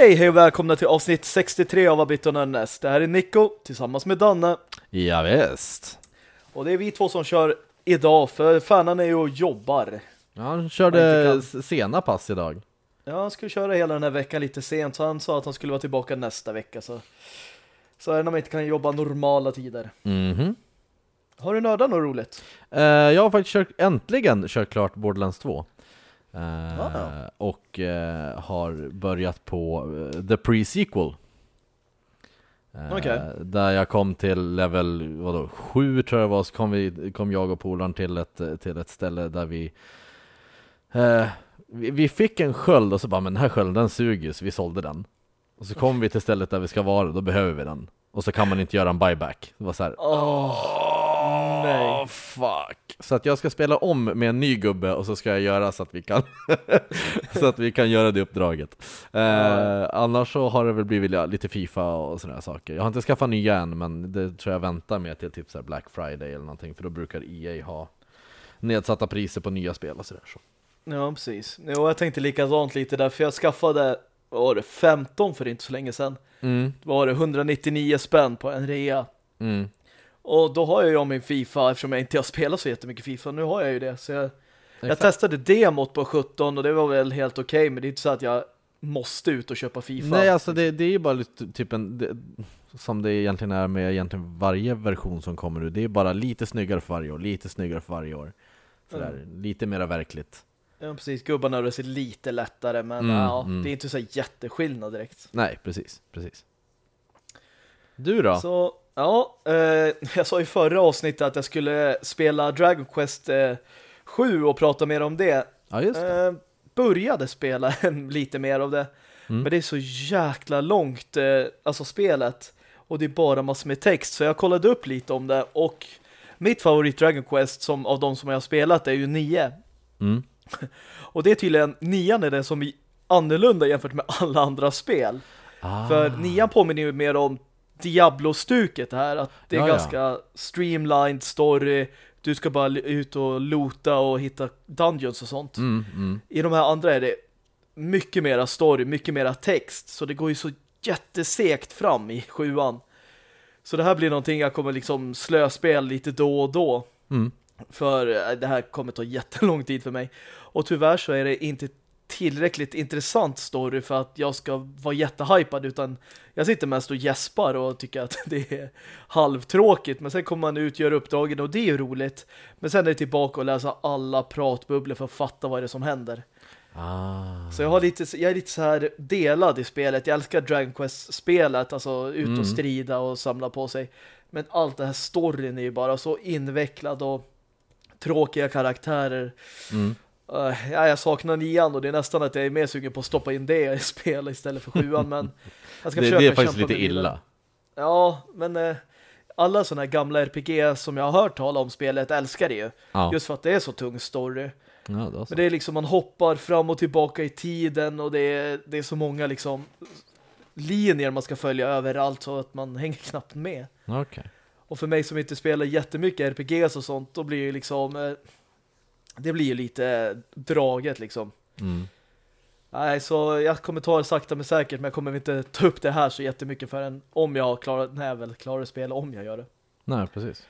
Okej, hej och välkomna till avsnitt 63 av Abit Nörnäs. Det här är Nico tillsammans med Danne. Ja, visst. Och det är vi två som kör idag, för fanan är ju och jobbar. Ja, han körde sena pass idag. Ja, han skulle köra hela den här veckan lite sent, så han sa att han skulle vara tillbaka nästa vecka. Så, så är det när man inte kan jobba normala tider. Mhm. Har du nördat något roligt? Eh, jag har faktiskt kört, äntligen kört klart Borderlands 2. Eh, Ah. Och eh, har börjat på eh, the pre-sequel. Okej. Där jag kom till level vadå, 7 tror jag var, så kom, vi, kom jag och polaren till ett, till ett ställe där vi vi, vi fick en sköld och så bara, men den här skölden den suger så vi sålde den. Och så kom vi till stället där vi ska vara, då behöver vi den. Och så kan man inte göra en buyback. Det var så här, Åh, nej. fuck. Så att jag ska spela om med en ny gubbe och så ska jag göra så att vi kan så att vi kan göra det uppdraget. Eh, annars så har det väl blivit ja, lite FIFA och sådana saker. Jag har inte skaffat nya än, men det tror jag väntar med till typ så Black Friday eller någonting, för då brukar EA ha nedsatta priser på nya spel och sådär. Så. Ja, precis. Jo, jag tänkte likadant lite där, för jag skaffade, vad var det, 15 för inte så länge sedan. Mm, var det 199 spänn på en rea. mm. Och då har jag ju min FIFA eftersom jag inte har spelat så jättemycket FIFA. Nu har jag ju det. Så jag, jag testade demot på 17 och det var väl helt okej. men det är inte så att jag måste ut och köpa FIFA. Nej, alltså det, det är ju bara lite typ en, det, som det egentligen är med egentligen varje version som kommer nu. Det är bara lite snyggare för varje år, lite snyggare för varje år. Sådär, lite mera verkligt. Ja, precis. Gubbarna rör sig lite lättare. Men Mm, ja, mm. det är inte så jätteskillnad direkt. Nej, precis, precis. Du då? Så, ja. Eh, jag sa i förra avsnittet att jag skulle spela Dragon Quest eh, 7 och prata mer om det. Ja, just det. Eh, började spela lite mer av det. Mm. Men det är så jäkla långt, eh, alltså spelet. Och det är bara massor med text. Så jag kollade upp lite om det. Och mitt favorit Dragon Quest som, av de som jag har spelat är ju 9. Mm. Och det är tydligen, 9 är det som är annorlunda jämfört med alla andra spel. Ah. För 9 påminner ju mer om Diablo-stuket här. Att det är Ja, ja. ganska streamlined story. Du ska bara ut och loota och hitta dungeons och sånt. Mm, mm. I de här andra är det mycket mera story, mycket mera text. Så det går ju så jättesekt fram i sjuan. Så det här blir någonting jag kommer liksom slöspel lite då och då. Mm. För eh, det här kommer ta jättelång tid för mig. Och tyvärr så är det inte tillräckligt intressant story för att jag ska vara jättehypad utan jag sitter mest och gäspar och tycker att det är halvtråkigt men sen kommer man ut, gör uppdragen och det är ju roligt men sen är det tillbaka och läsa alla pratbubblor för att fatta vad det är som händer. Ah. Så jag, har lite, jag är lite så här delad i spelet. Jag älskar Dragon Quest-spelet, alltså ut och Mm. strida och samla på sig. Men allt det här storyn är ju bara så invecklad och tråkiga karaktärer. Mm. Uh, ja, jag saknar nian och det är nästan att jag är mer sugen på att stoppa in det i spel istället för sjuan, men jag ska Det, försöka det är faktiskt lite illa. Ja, men eh, alla sådana här gamla RPG som jag har hört tala om spelet älskar det ju. Ja, Just för att det är så tung story. ja så. Men det är liksom, man hoppar fram och tillbaka i tiden och det är, det är så många liksom linjer man ska följa överallt så att man hänger knappt med. Okej. Och för mig som inte spelar jättemycket RPGs och sånt, då blir ju liksom eh, det blir ju lite draget liksom. Mm. Nej, så jag kommer ta det sakta men säkert, men jag kommer inte ta upp det här så jättemycket förrän om jag har klarat, nej väl klarar spel om jag gör det. Nej, precis.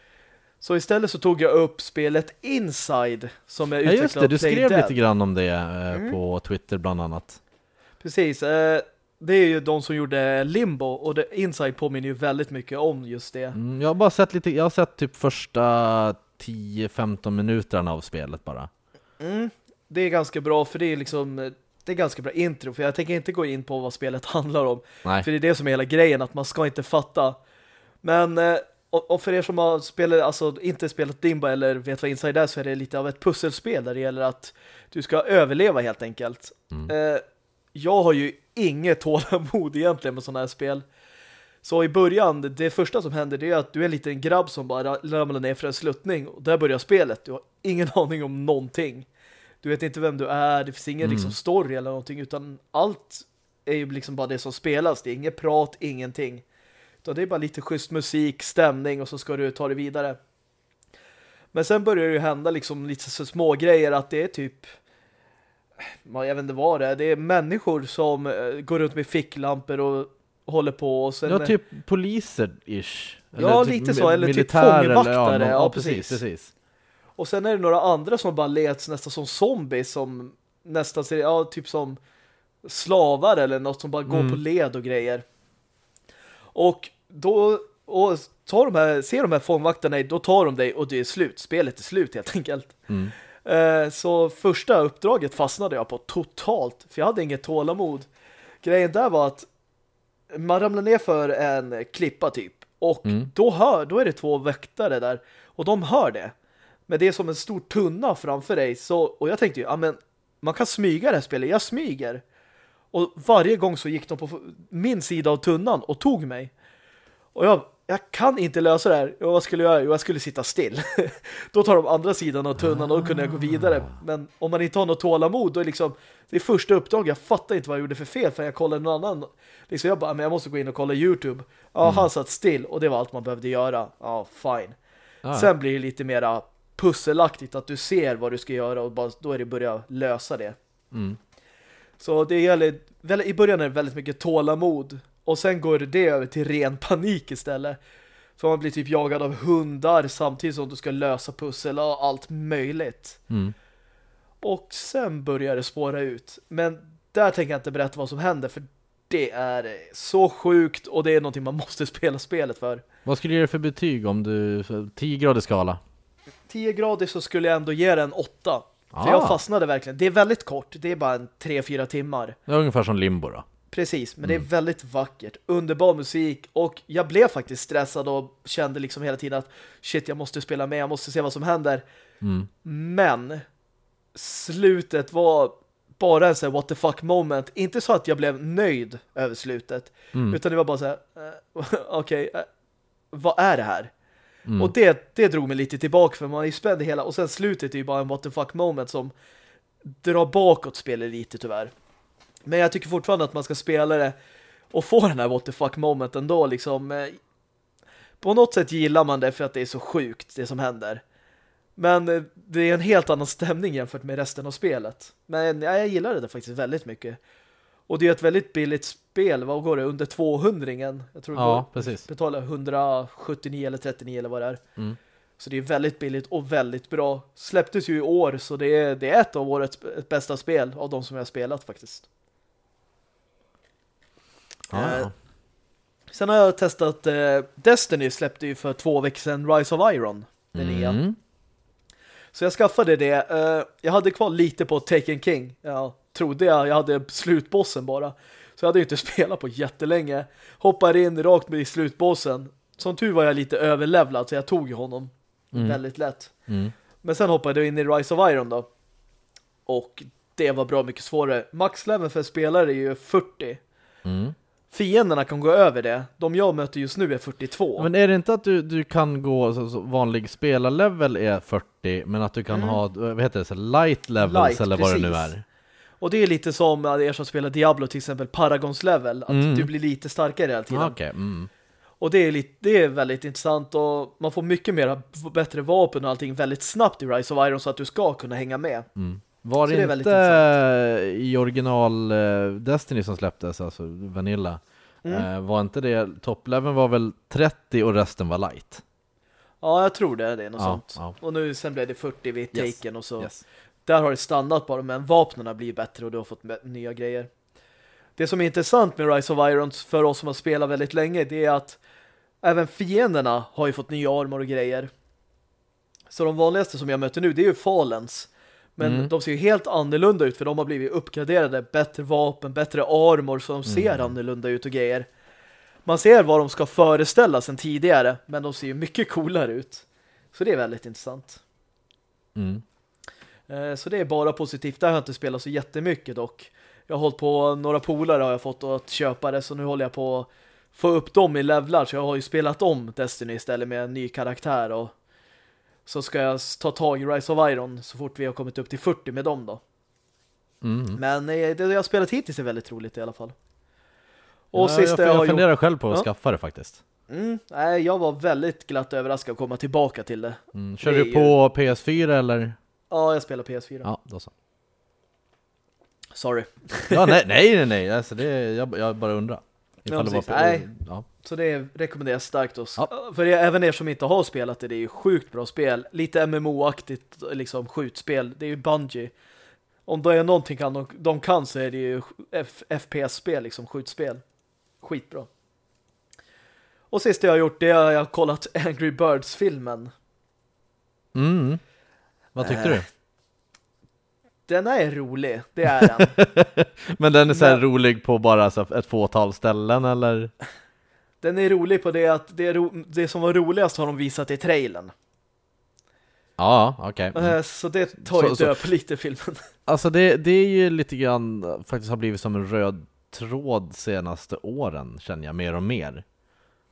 Så istället så tog jag upp spelet Inside som är Ja, utvecklat just det. Du skrev Dead. lite grann om det eh, Mm. på Twitter bland annat. Precis. Eh, det är ju de som gjorde Limbo och det, Inside påminner ju väldigt mycket om just det. Mm, jag har bara sett lite, jag har sett typ första 10-15 minuterna av spelet bara. Mm. Det är ganska bra för det är liksom det är ganska bra intro för jag tänker inte gå in på vad spelet handlar om. Nej. För det är det som är hela grejen att man ska inte fatta. Men eh, och, och för er som har spelat, alltså inte spelat Limbo eller vet vad Inside är så är det lite av ett pusselspel där det gäller att du ska överleva helt enkelt. Mm. Eh, jag har ju inget tålamod egentligen med sådana här spel. Så i början, det första som händer det är att du är en liten grabb som bara ramlar ner för en sluttning och där börjar spelet. Du har ingen aning om någonting. Du vet inte vem du är, det finns ingen Mm. liksom story eller någonting utan allt är ju liksom bara det som spelas. Det är inget prat, ingenting. Utan det är bara lite schysst musik, stämning och så ska du ta det vidare. Men sen börjar det ju hända liksom lite så små grejer att det är typ jag vet inte vad det är. Det är människor som eh, går runt med ficklampor och håller på. Och sen, ja, typ poliser-ish. Ja, typ lite så, eller typ fångvaktare, någon- ja, precis, precis. precis. Och sen är det några andra som bara leds nästan som zombies som nästan ser, ja, typ som slavar eller något som bara går Mm. på led och grejer. Och då och tar de här, ser de här fångvaktarna, då tar de dig och det är slut. Spelet är slut helt enkelt. Mm. Eh, så första uppdraget fastnade jag på totalt, för jag hade inget tålamod. Grejen där var att man ramlar ner för en klippa typ. Och Mm. då, hör, då är det två väktare där. Och de hör det. Men det är som en stor tunna framför dig. Så, och jag tänkte ju, ja men man kan smyga det här spelet. Jag smyger. Och varje gång så gick de på min sida av tunnan och tog mig. Och jag, jag kan inte lösa det här. Och vad skulle jag göra? Jo, jag skulle sitta still. då tar de andra sidan av tunnan och då kunde jag gå vidare. Men om man inte har något tålamod, då är liksom det är första uppdrag. Jag fattar inte vad jag gjorde för fel för jag kollade någon annan. Liksom jag bara, men jag måste gå in och kolla Youtube. Ja, han satt still och det var allt man behövde göra. Ja, fine. Ah, Sen blir det lite mera pusselaktigt att du ser vad du ska göra och bara, då är det börja lösa det. Mm. Så det gäller, i början är det väldigt mycket tålamod och sen går det över till ren panik istället. För man blir typ jagad av hundar samtidigt som du ska lösa pussel och allt möjligt. Mm. Och sen börjar det spåra ut. Men där tänker jag inte berätta vad som händer för det är så sjukt och det är någonting man måste spela spelet för. Vad skulle du ge för betyg om du... 10 grader skala? 10 grader så skulle jag ändå ge den 8. Ah. För jag fastnade verkligen. Det är väldigt kort. Det är bara en 3-4 timmar. Det är ungefär som limbo då. Precis, men det är väldigt vackert. Underbar musik. Och jag blev faktiskt stressad och kände liksom hela tiden att shit, jag måste spela med. Jag måste se vad som händer. Mm. Men slutet var bara en sån här what the fuck moment. Inte så att jag blev nöjd över slutet. Mm. Utan det var bara så här, eh, okej, eh, vad är det här? Mm. Och det, det drog mig lite tillbaka för man är ju spänd hela. Och sen slutet är ju bara en what the fuck moment som drar bakåt spelet lite tyvärr. Men jag tycker fortfarande att man ska spela det och få den här what the fuck moment ändå liksom. eh, På något sätt gillar man det för att det är så sjukt det som händer. Men eh, det är en helt annan stämning jämfört med resten av spelet. Men ja, jag gillar det faktiskt väldigt mycket. Och det är ett väldigt billigt spel. Vad går det? Under 200 -ingen. Jag tror det Ja, går precis. betala 179 eller 39 eller vad det är. Mm. Så det är väldigt billigt och väldigt bra. Släpptes ju i år så det är, det är ett av årets bästa spel av de som jag har spelat faktiskt. Ja, Eh, ja. Sen har jag testat eh, Destiny släppte ju för två veckor sedan Rise of Iron. Den. Mm. Så jag skaffade det. Eh, jag hade kvar lite på Taken King. Jag trodde jag. Jag hade slutbossen bara. Så jag hade ju inte spelat på jättelänge. Hoppar in rakt med i slutbossen. Som tur var jag lite överlevlad så jag tog ju honom Mm. väldigt lätt. Mm. Men sen hoppade jag in i Rise of Iron då. Och det var bra mycket svårare. Maxleveln för spelare är ju 40. Mm. Fienderna kan gå över det. De jag möter just nu är 42. Men är det inte att du, du kan gå, så, så vanlig spelarlevel är 40, men att du kan Mm. ha, vad heter det, så light levels Light, eller vad det nu precis. är? Och det är lite som er som spelar Diablo till exempel Paragons level. Att Mm. du blir lite starkare hela tiden. Okej, mm. Och det är, lite, det är väldigt intressant och man får mycket mer bättre vapen och allting väldigt snabbt i Rise of Iron så att du ska kunna hänga med. Mm. Var Så det det inte i original eh, Destiny som släpptes, alltså Vanilla, Mm. eh, var inte det, toppleveln var väl 30 och resten var light? Ja, jag tror det. Det är något Ja, sånt. ja. Och nu sen blev det 40 vid Yes. Taken och så. Yes. Där har det stannat bara, men vapnena blir bättre och du har fått nya grejer. Det som är intressant med Rise of Iron för oss som har spelat väldigt länge, det är att även fienderna har ju fått nya armor och grejer. Så de vanligaste som jag möter nu, det är ju Fallens. Men Mm. de ser ju helt annorlunda ut för de har blivit uppgraderade, bättre vapen, bättre armor så de ser Mm. annorlunda ut och grejer. Man ser vad de ska föreställa sen tidigare, men de ser ju mycket coolare ut. Så det är väldigt intressant. Mm. Eh, Så det är bara positivt. Där har jag inte spelat så jättemycket dock. Jag har hållit på, några polare har jag fått att köpa det så nu håller jag på att få upp dem i levlar så jag har ju spelat om Destiny istället med en ny karaktär och så ska jag ta tag i Rise of Iron så fort vi har kommit upp till 40 med dem då. Mm. Men eh, det jag har spelat hittills är väldigt roligt i alla fall. Och ja, sista jag, jag, jag har gjort... funderar själv på att Ja. skaffa det faktiskt. Mm, nej, jag var väldigt glatt överraskad att komma tillbaka till det. Mm. Kör Det du på PS4 eller? Ja, jag spelar PS4. Ja, då så. Sorry. Ja, nej, nej, nej. Alltså det, jag, jag bara undrar. Ja, Ifall det precis. var, Nej. Ja. Så det rekommenderas starkt oss. Ja. För även er som inte har spelat det, det är ju sjukt bra spel. Lite MMO-aktigt liksom skjutspel. Det är ju Bungie. Om det är någonting kan de, de kan så är det ju FPS-spel, liksom skjutspel. Skitbra. Och sist jag har gjort det har jag kollat Angry Birds-filmen. Mm. Vad tyckte Äh. du? Den är rolig, det är den. Men den är så Men- rolig på bara så ett fåtal ställen eller? Den är rolig på det att det, det som var roligast har de visat i trailern. Ja, okej. Mm. Eh, Så det tar ju så- död på lite filmen. Alltså det, det är ju lite grann faktiskt har blivit som en röd tråd senaste åren känner jag mer och mer.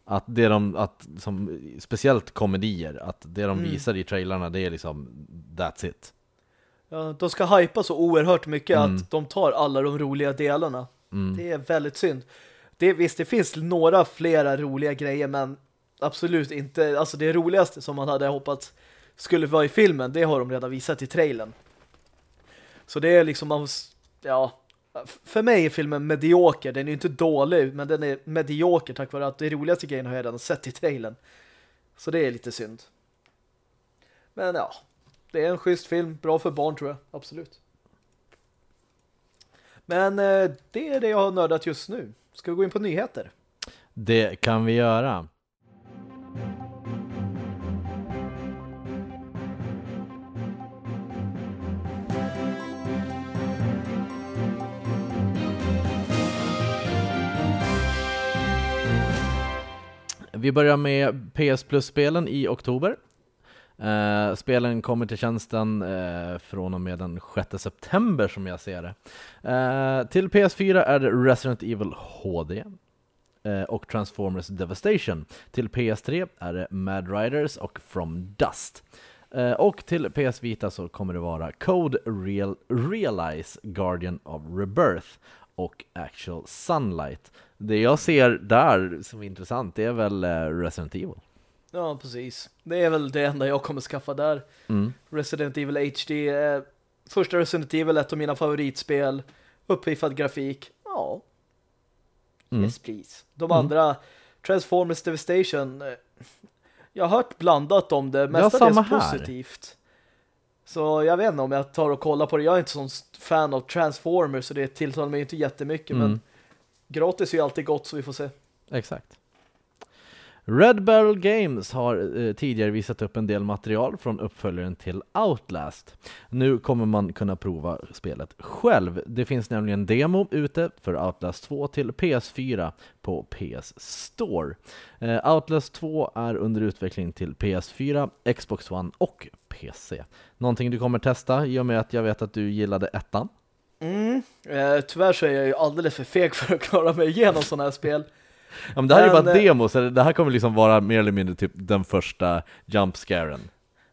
Att det de, att som, speciellt komedier, att det de Mm. visar i trailarna det är liksom that's it. Ja, de ska hypa så oerhört mycket Mm. att de tar alla de roliga delarna. Mm. Det är väldigt synd. Det, visst, det finns några flera roliga grejer, men absolut inte. Alltså det roligaste som man hade hoppats skulle vara i filmen, det har de redan visat i trailern. Så det är liksom, man- ja, för mig är filmen medioker. Den är ju inte dålig, men den är medioker tack vare att det roligaste grejen har jag redan sett i trailern. Så det är lite synd. Men ja, det är en schysst film. Bra för barn tror jag, absolut. Men eh, det är det jag har nördat just nu. Ska vi gå in på nyheter? Det kan vi göra. Vi börjar med PS Plus-spelen i oktober. Eh, spelen kommer till tjänsten eh, från och med den 6 september som jag ser det. Eh, till PS4 är det Resident Evil HD eh, och Transformers Devastation. Till PS3 är det Mad Riders och From Dust. Eh, och till PS Vita så kommer det vara Code Real Realize Guardian of Rebirth och Actual Sunlight. Det jag ser där som är intressant det är väl eh, Resident Evil. Ja, precis. Det är väl det enda jag kommer skaffa där. Mm. Resident Evil HD. Första Resident Evil, ett av mina favoritspel. Uppiffad grafik. Ja. Mm. Yes, please. De Mm. andra, Transformers Devastation. eh, Jag har hört blandat om det, Ja, mestadels här. positivt. Så jag vet inte om jag tar och kollar på det. Jag är inte sån fan av Transformers så det tilltalar mig inte jättemycket. Mm. Men gratis är ju alltid gott så vi får se. Exakt. Red Barrel Games har eh, tidigare visat upp en del material från uppföljaren till Outlast. Nu kommer man kunna prova spelet själv. Det finns nämligen demo ute för Outlast 2 till PS4 på PS Store. Eh, Outlast 2 är under utveckling till PS4, Xbox One och PC. Någonting du kommer testa i och med att jag vet att du gillade ettan? Mm. Eh, tyvärr så är jag ju alldeles för feg för att klara mig igenom sådana här spel. Ja, men det här är ju Men, bara eh, demo, så det här kommer liksom vara mer eller mindre typ den första jumpscaren.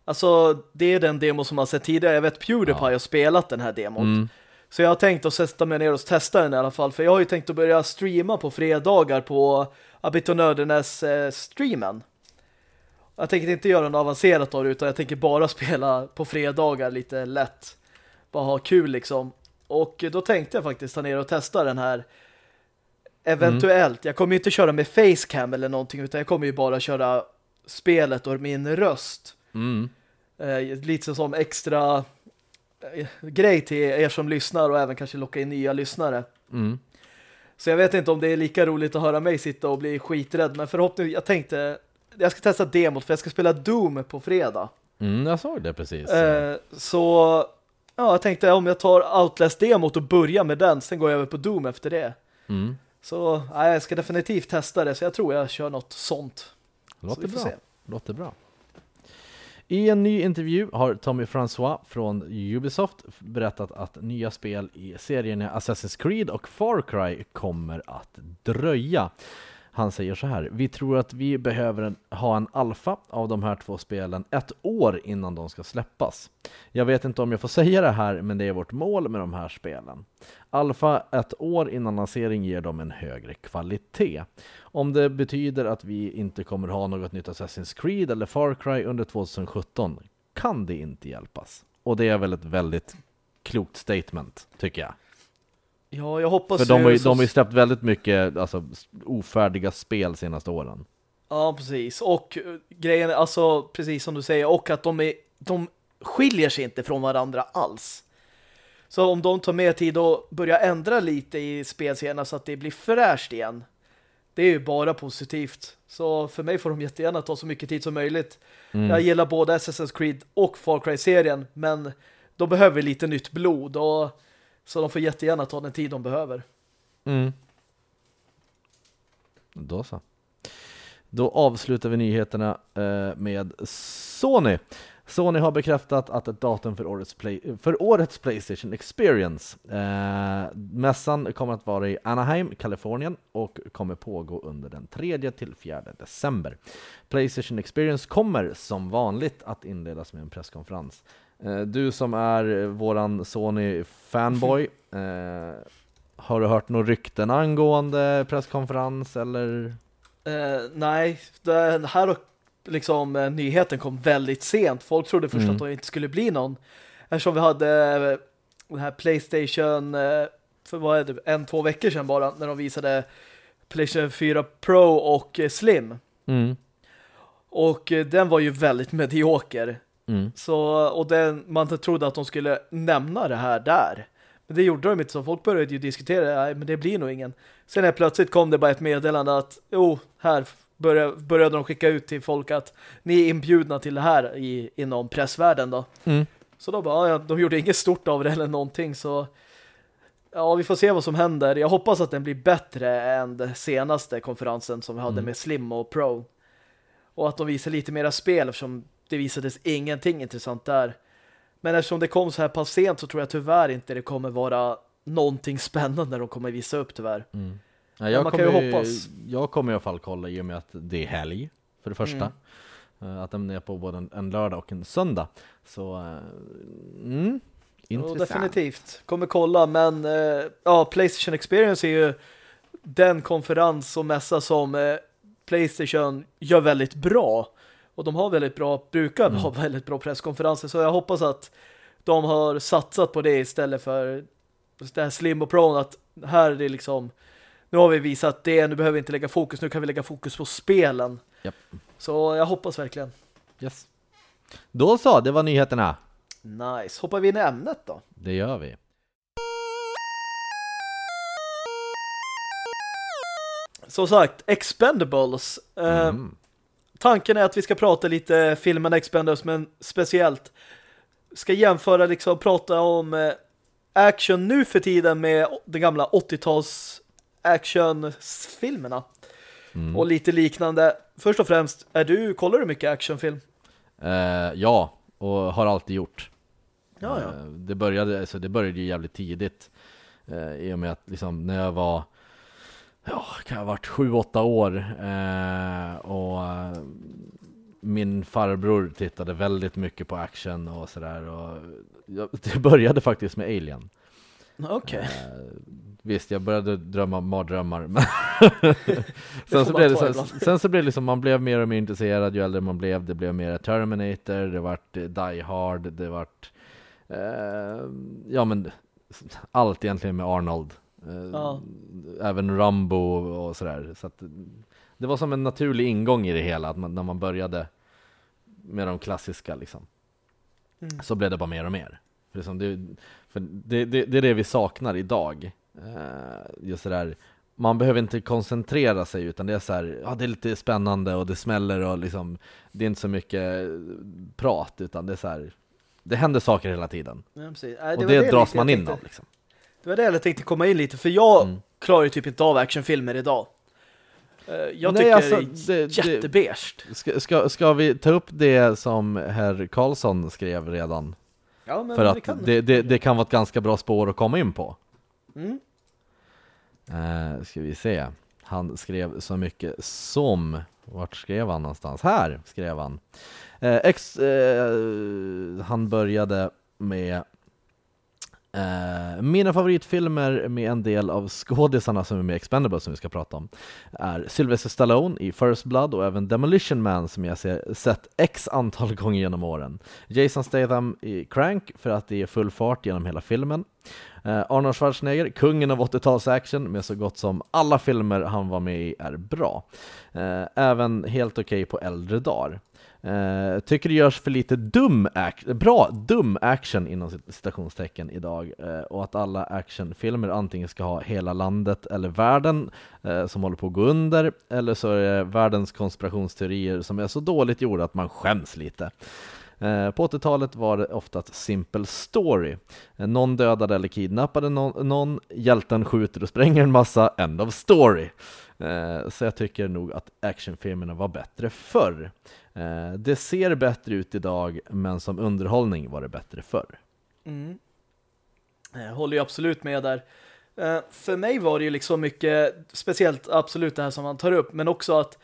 Alltså, det är den demo som man sett tidigare. Jag vet Pewdiepie Ja. har spelat den här demon. Mm. Så jag har tänkt att sätta mig ner och testa den i alla fall. För jag har ju tänkt att börja streama på fredagar på Abit och Nördenes eh, streamen. Jag tänker inte göra något avancerat av det utan jag tänker bara spela på fredagar lite lätt. Bara ha kul liksom. Och då tänkte jag faktiskt ta ner och testa den här eventuellt. Jag kommer ju inte köra med facecam eller någonting utan jag kommer ju bara köra spelet och min röst. Mm. Eh, lite som extra eh, grej till er som lyssnar och även kanske locka in nya lyssnare. Mm. Så jag vet inte om det är lika roligt att höra mig sitta och bli skiträdd, men förhoppningsvis, jag tänkte jag ska testa demot för jag ska spela Doom på fredag. Mm, jag såg det precis. Eh, så ja, jag tänkte om jag tar Outlast-demot och börjar med den, sen går jag över på Doom efter det. Mm. Så ja, jag ska definitivt testa det, så jag tror jag kör något sånt. Låter får bra. se. Låter bra. I en ny intervju har Tommy François från Ubisoft berättat att nya spel i serierna Assassin's Creed och Far Cry kommer att dröja. Han säger så här, vi tror att vi behöver ha en alfa av de här två spelen ett år innan de ska släppas. Jag vet inte om jag får säga det här, men det är vårt mål med de här spelen. Alfa ett år innan lansering ger dem en högre kvalitet. Om det betyder att vi inte kommer ha något nytt Assassin's Creed eller Far Cry under 2017 kan det inte hjälpas. Och det är väl ett väldigt klokt statement, tycker jag. Ja, jag hoppas För de har, ju, så- de har ju släppt väldigt mycket alltså, ofärdiga spel senaste åren. Ja, precis. Och eh, grejen alltså, precis som du säger, och att de, är, de skiljer sig inte från varandra alls. Så om de tar med tid och börjar ändra lite i spelscenerna så att det blir fräscht igen, det är ju bara positivt. Så för mig får de jättegärna ta så mycket tid som möjligt. Mm. Jag gillar både Assassin's Creed och Far Cry-serien, men de behöver lite nytt blod och så de får jättegärna ta den tid de behöver. Mm. Då så. Då avslutar vi nyheterna eh, med Sony. Sony har bekräftat att ett datum för årets, play, för årets Playstation Experience. Eh, mässan kommer att vara i Anaheim, Kalifornien och kommer pågå under den 3 till 4 december. Playstation Experience kommer som vanligt att inledas med en presskonferens. Eh, du som är våran Sony-fanboy, eh, har du hört några rykten angående presskonferens eller? Eh, nej, den här liksom, eh, nyheten kom väldigt sent. Folk trodde först Mm. att det inte skulle bli någon. Eftersom vi hade eh, den här Playstation eh, för vad är det, en, två veckor sedan bara när de visade Playstation 4 Pro och eh, Slim. Mm. Och eh, den var ju väldigt medioker. Mm. Så, och den, man trodde att de skulle nämna det här där. Men det gjorde de inte så. Folk började ju diskutera, nej men det blir nog ingen. Sen när plötsligt kom det bara ett meddelande att, jo, här började, började de skicka ut till folk att ni är inbjudna till det här i, inom pressvärlden då. Mm. Så då bara, ja, de gjorde inget stort av det eller någonting så ja, vi får se vad som händer. Jag hoppas att den blir bättre än den senaste konferensen som vi hade Mm. med Slim och Pro. Och att de visar lite mera spel eftersom det visades ingenting intressant där. Men eftersom det kom så här pass sent så tror jag tyvärr inte det kommer vara någonting spännande de kommer visa upp tyvärr. Mm. Ja, jag, man kan ju kommer, hoppas. jag kommer i alla fall kolla i och med att det är helg, för det första. Mm. Eh, Att den är på både en, en lördag och en söndag. Så, eh, mm, Jo, intressant. definitivt. Kommer kolla, men eh, ja, Playstation Experience är ju den konferens och mässa som Playstation gör väldigt bra. Och de har väldigt bra, brukar Mm. ha väldigt bra presskonferenser. Så jag hoppas att de har satsat på det istället för det här Slim och Pro. Att här är det liksom, nu har vi visat det, nu behöver vi inte lägga fokus, nu kan vi lägga fokus på spelen. Japp. Så jag hoppas verkligen. Yes. Då så, det var nyheterna. Nice. Hoppar vi in i ämnet då? Det gör vi. Som sagt, Expendables. Eh, Mm. Tanken är att vi ska prata lite filmen Expendables, men speciellt ska jämföra liksom, prata om eh, action nu för tiden med den gamla 80-tals actionfilmerna Mm. och lite liknande. Först och främst, är du, kollar du mycket actionfilm? Eh, ja, och har alltid gjort. Ja, ja. Eh, Det började, alltså det började ju jävligt tidigt. Eh, I och med att liksom när jag var, ja, kan ha varit sju, åtta år. Eh, och eh, min farbror tittade väldigt mycket på action och sådär. Och jag, det började faktiskt med Alien. Okej. Eh, visst, jag började drömma mardrömmar. Men sen, så blev det, sen, sen så blev det liksom, man blev mer och mer intresserad ju äldre man blev. Det blev mer Terminator, det vart eh, Die Hard, det vart eh, ja men allt egentligen med Arnold. Eh, Ja. Även Rambo och sådär. Så att, det var som en naturlig ingång i det hela, att man, när man började med de klassiska liksom. Mm. Så blev det bara mer och mer. För, liksom det, för det, det, det är det vi saknar idag. Eh, just det där, man behöver inte koncentrera sig utan det är så här, ja det är lite spännande och det smäller och liksom, det är inte så mycket prat utan det är så här, det händer saker hela tiden. Ja, och det, lite dras man in av liksom. Det var det jag tänkte komma in lite, för jag Mm. klarar ju typ inte av actionfilmer idag. Eh, Jag Nej, tycker alltså, det är jättebeige. Ska, ska, ska vi ta upp det som herr Karlsson skrev redan? Ja, men För att kan- det, det, det kan vara ett ganska bra spår att komma in på. Mm. Eh, ska vi se. Han skrev så mycket som, vart skrev han någonstans? Här skrev han. Eh, ex, eh, han började med Uh, mina favoritfilmer med en del av skådisarna som är med i Expendables som vi ska prata om är Sylvester Stallone i First Blood och även Demolition Man som jag ser, sett x antal gånger genom åren. Jason Statham i Crank för att det är full fart genom hela filmen. Uh, Arnold Schwarzenegger, kungen av 80-tals-action med så gott som alla filmer han var med i är bra. Uh, även helt okej okay på äldre dagar. Uh, tycker det görs för lite dum action, bra dum action inom citationstecken idag uh, och att alla actionfilmer antingen ska ha hela landet eller världen uh, som håller på att gå under eller så är det världens konspirationsteorier som är så dåligt gjorda att man skäms lite. På 80-talet var det oftast simple story. Någon dödade eller kidnappade någon, någon hjälten skjuter och spränger en massa, end of story. Så jag tycker nog att actionfilmerna var bättre förr. Eh, det ser bättre ut idag, men som underhållning var det bättre förr. Mm. Jag håller ju absolut med där. Eh, för mig var det ju liksom mycket, speciellt absolut det här som man tar upp, men också att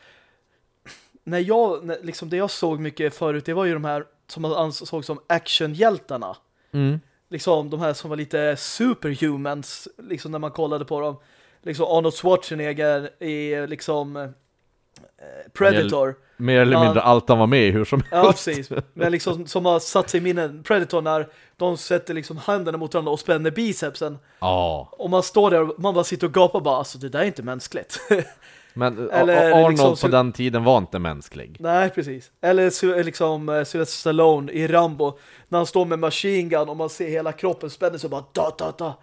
när jag, liksom det jag såg mycket förut, det var ju de här som man ansåg som actionhjältarna. Mm. Liksom de här som var lite superhumans, liksom när man kollade på dem. Liksom Arnold Schwarzenegger i liksom Eh, Predator. Mer, eller mindre han, allt han var med i hur som helst. Ja, precis. Men liksom som har satt sig i minnen. Predator när de sätter liksom händerna mot varandra och spänner bicepsen. Ja. Och man står där och man bara sitter och gapar bara, alltså det där är inte mänskligt. Men Eller, Arnold liksom, på den tiden var inte mänsklig. Nej, precis. Eller liksom uh, Sylvester Stallone i Rambo när han står med machine gun och man ser hela kroppen spänna sig och bara da, da, da.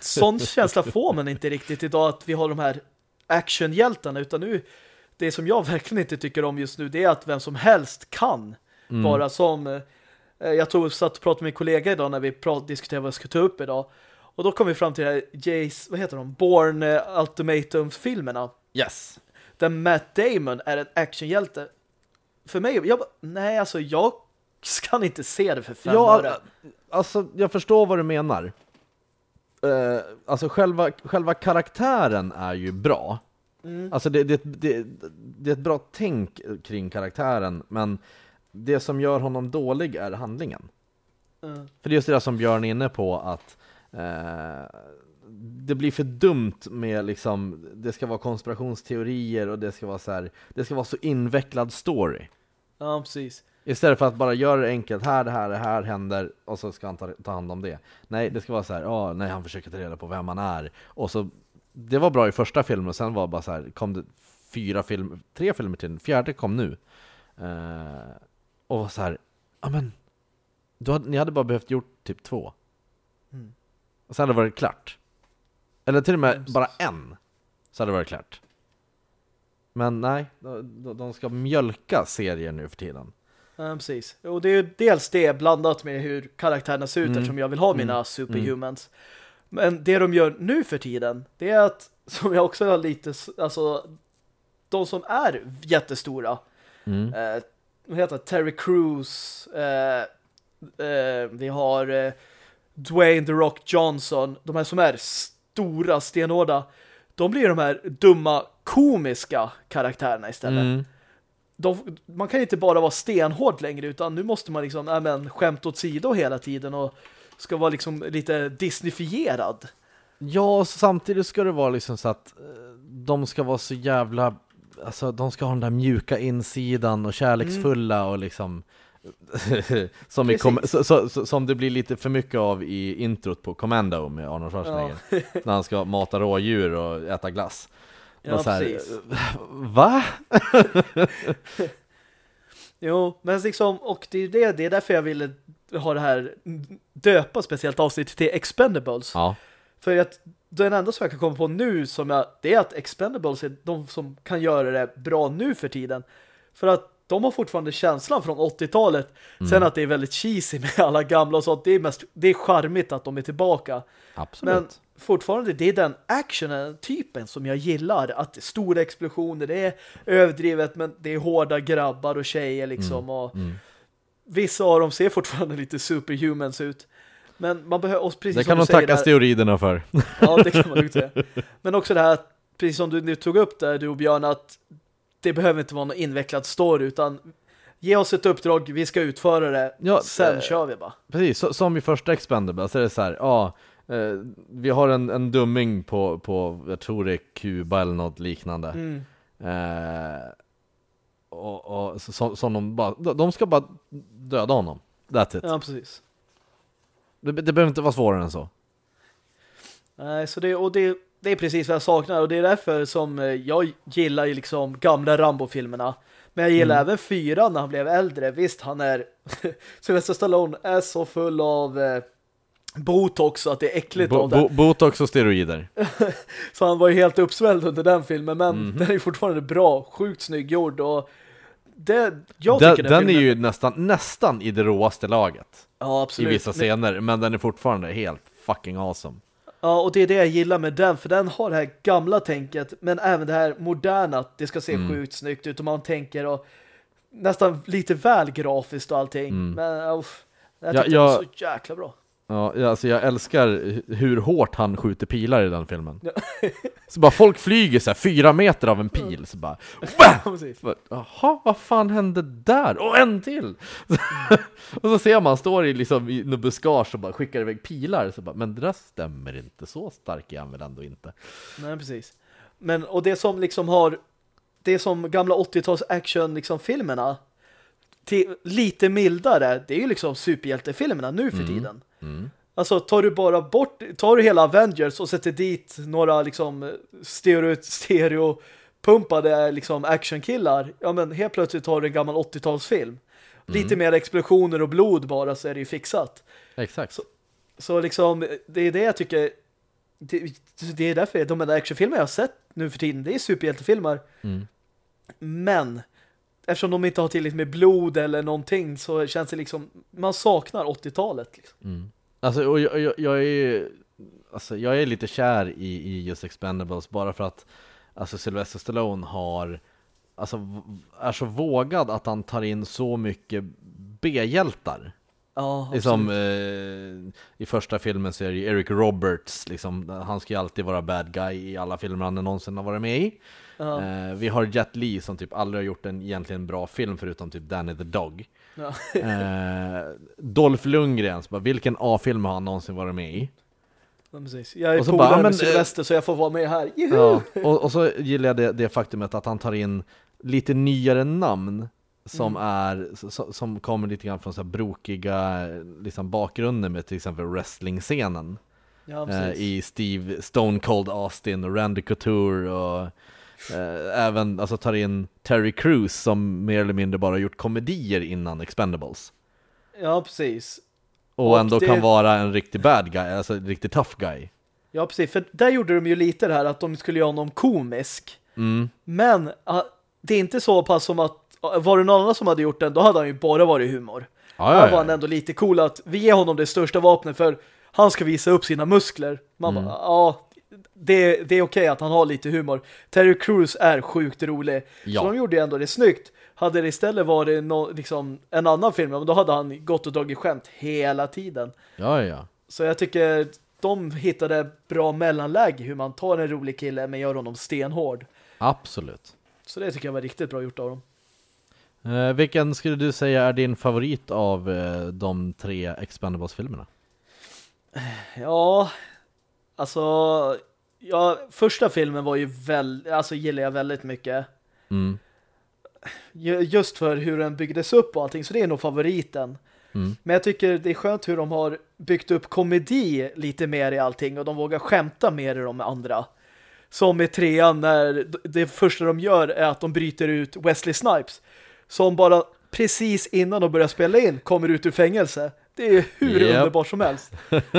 Sån känsla får man inte riktigt idag att vi har de här actionhjältarna utan nu det som jag verkligen inte tycker om just nu det är att vem som helst kan mm. vara som eh, jag tror satt och pratade med min kollega idag när vi prat, diskuterade vad jag skulle ta upp idag och då kom vi fram till det här Jace, vad heter de? Born uh, Ultimatum-filmerna. Yes. Där Matt Damon är en actionhjälte. För mig, jag nej alltså jag kan inte se det för fem ja, öre. Alltså jag förstår vad du menar. Uh, alltså själva, själva karaktären är ju bra. Mm. Alltså det, det, det, det är ett bra tänk kring karaktären, men det som gör honom dålig är handlingen. Mm. För det är just det som Björn är inne på, att eh, det blir för dumt med liksom, det ska vara konspirationsteorier och det ska vara så här, det ska vara så invecklad story. Ja, precis. Istället för att bara göra det enkelt, här, det här, det här händer och så ska han ta, ta hand om det. Nej, det ska vara så här, ja, nej, han försöker ta reda på vem han är och så det var bra i första filmen och sen var det bara så här, kom det fyra filmer, tre filmer till, den fjärde kom nu. Uh, och så här, ja men, hade, ni hade bara behövt gjort typ två. Mm. Och sen hade det varit klart. Eller till och med bara en, så hade det varit klart. Men nej, de, de ska mjölka serier nu för tiden. Ja, precis. Och det är ju dels det blandat med hur karaktärerna ser ut mm. eftersom jag vill ha mina mm. superhumans. Men det de gör nu för tiden, det är att, som jag också har lite, alltså de som är jättestora, mm. eh, vad heter? Terry Crews, eh, eh, vi har eh, Dwayne The Rock Johnson, de här som är stora, stenhårda, de blir de här dumma, komiska karaktärerna istället. Mm. De, man kan inte bara vara stenhård längre utan nu måste man liksom, äh, men, skämt åt sidor hela tiden och ska vara liksom lite Disneyfierad. Ja, samtidigt ska det vara liksom så att eh, de ska vara så jävla alltså de ska ha den där mjuka insidan och kärleksfulla mm. och liksom som, i så, så, så, som det blir lite för mycket av i introt på Commando med Arnold Schwarzenegger ja. när han ska mata rådjur och äta glass. Ja, så här, precis. Va? jo, men liksom, och det är, det, det är därför jag ville ha det här döpa speciellt avsnitt till Expendables. Ja. För att den enda som jag kan komma på nu som jag, det är att Expendables är de som kan göra det bra nu för tiden. För att de har fortfarande känslan från 80-talet. Mm. Sen att det är väldigt cheesy med alla gamla och sånt. Det är mest det är charmigt att de är tillbaka. Absolut. Men fortfarande, det är den actionen-typen som jag gillar. Att stora explosioner, det är överdrivet men det är hårda grabbar och tjejer liksom. Mm. Och mm vissa av dem ser fortfarande lite superhumans ut. Men man behöver, precis Det kan man tacka steroiderna för. Ja, det kan man nog säga. Men också det här, precis som du nu tog upp där, du och Björn, att det behöver inte vara någon invecklad story, utan ge oss ett uppdrag, vi ska utföra det, Ja, sen eh, kör vi bara. Precis, så, som i första Expendables är det så här, ja, eh, vi har en, en dumming på, på, jag tror det är Kuba eller något liknande. Mm. Eh, och, och så- som, de bara, de de ska bara döda honom. That's it. Ja, precis. Det, det behöver inte vara svårare än så. Nej, så det, och det, det är precis vad jag saknar och det är därför som eh, jag gillar ju liksom gamla Rambo-filmerna. Men jag gillar Mm. även fyra när han blev äldre. Visst, han är Sylvester Stallone är så full av eh, botox så att det är äckligt Bo, av det. bo, botox och steroider. Så han var ju helt uppsvälld under den filmen, men Mhm. den är fortfarande bra, sjukt snygg gjord och det, jag Den, den är filmen, ju nästan, nästan i det råaste laget. ja, I absolut. vissa scener, men den är fortfarande helt fucking awesome. Ja, och det är det jag gillar med den, för den har det här gamla tänket, men även det här moderna, att det ska se Mm. sjukt snyggt ut och man tänker och nästan lite väl grafiskt och allting. Mm. Men uff, jag Ja, tyckte det var jag- så jäkla bra. Ja, alltså jag älskar hur hårt han skjuter pilar i den filmen. Ja. Så bara folk flyger så här fyra meter av en pil, så bara Ja, Jaha, vad fan hände där? Och en till! och så ser man, står i, liksom, i buskage och bara skickar iväg pilar, så bara, men det där stämmer inte, så stark är han väl ändå inte. Nej, precis. Men, och det som liksom har det som gamla 80-tals action liksom filmerna till, lite mildare, det är ju liksom superhjältefilmerna nu för tiden. Mm. Alltså tar du bara bort, tar du hela Avengers och sätter dit några liksom stereo, stereopumpade liksom actionkillar, ja men helt plötsligt har du en gammal 80-talsfilm. Lite mer explosioner och blod bara så är det ju fixat. Exakt. Så liksom, det är det jag tycker det, det är därför de enda actionfilmer jag har sett nu för tiden, det är superhjältefilmer. Mm. Men eftersom de inte har tillräckligt med blod eller någonting så känns det liksom, man saknar 80-talet. Liksom. Mm. Alltså, och jag, jag, jag är alltså, jag är lite kär i, i just Expendables bara för att alltså Sylvester Stallone har alltså, är så vågad att han tar in så mycket B-hjältar. Ja, Liksom, eh, I första filmen så är det ju Eric Roberts, liksom, han ska ju alltid vara bad guy i alla filmer han någonsin har varit med i. ja, Eh, vi har Jet Li som typ aldrig har gjort en egentligen bra film förutom typ Danny the Dog. ja. Eh, Dolph Lundgren, bara, vilken A-film har han någonsin varit med i? ja, precis. Jag är polare med men, eh, Sylvester så jag får vara med här. Ja, och, och så gillar jag det, det faktumet att han tar in lite nyare namn som är som, som kommer lite grann från så här brokiga liksom bakgrunder med till exempel wrestling-scenen. Ja, eh. I Steve Stone Cold Austin och Randy Couture och eh, även alltså tar in Terry Crews som mer eller mindre bara gjort komedier innan Expendables. Ja, precis. Och, Och ändå det- kan vara en riktig bad guy, alltså en riktig tough guy. Ja, precis. För där gjorde de ju lite det här att de skulle göra honom komisk. Mm. Men ah, det är inte så pass som att ah, var det någon annan som hade gjort den, då hade han ju bara varit humor. Ja, Här ja, var han ändå lite cool att vi ger honom det största vapnet för han ska visa upp sina muskler. Man Mm. bara, ja, det, det är okej att han har lite humor. Terry Crews är sjukt rolig. Ja. Så de gjorde ju ändå det snyggt. Hade det istället varit no, liksom, en annan film, men då hade han gått och dragit skämt hela tiden. ja, ja. Så jag tycker de hittade bra mellanläge hur man tar en rolig kille men gör honom stenhård. Absolut. Så det tycker jag var riktigt bra gjort av dem. Eh, vilken skulle du säga är din favorit av eh, de tre Expendables-filmerna? Ja, alltså ja, första filmen var ju väl, alltså gillar jag väldigt mycket. Mm. Ju- Just för hur den byggdes upp och allting, så det är nog favoriten. Mm. Men jag tycker det är skönt hur de har byggt upp komedi lite mer i allting och de vågar skämta mer i de andra. Som i trean när det första de gör är att de bryter ut Wesley Snipes. Som bara precis innan de börjar spela in kommer ut ur fängelse. Det är hur Japp. underbart som helst.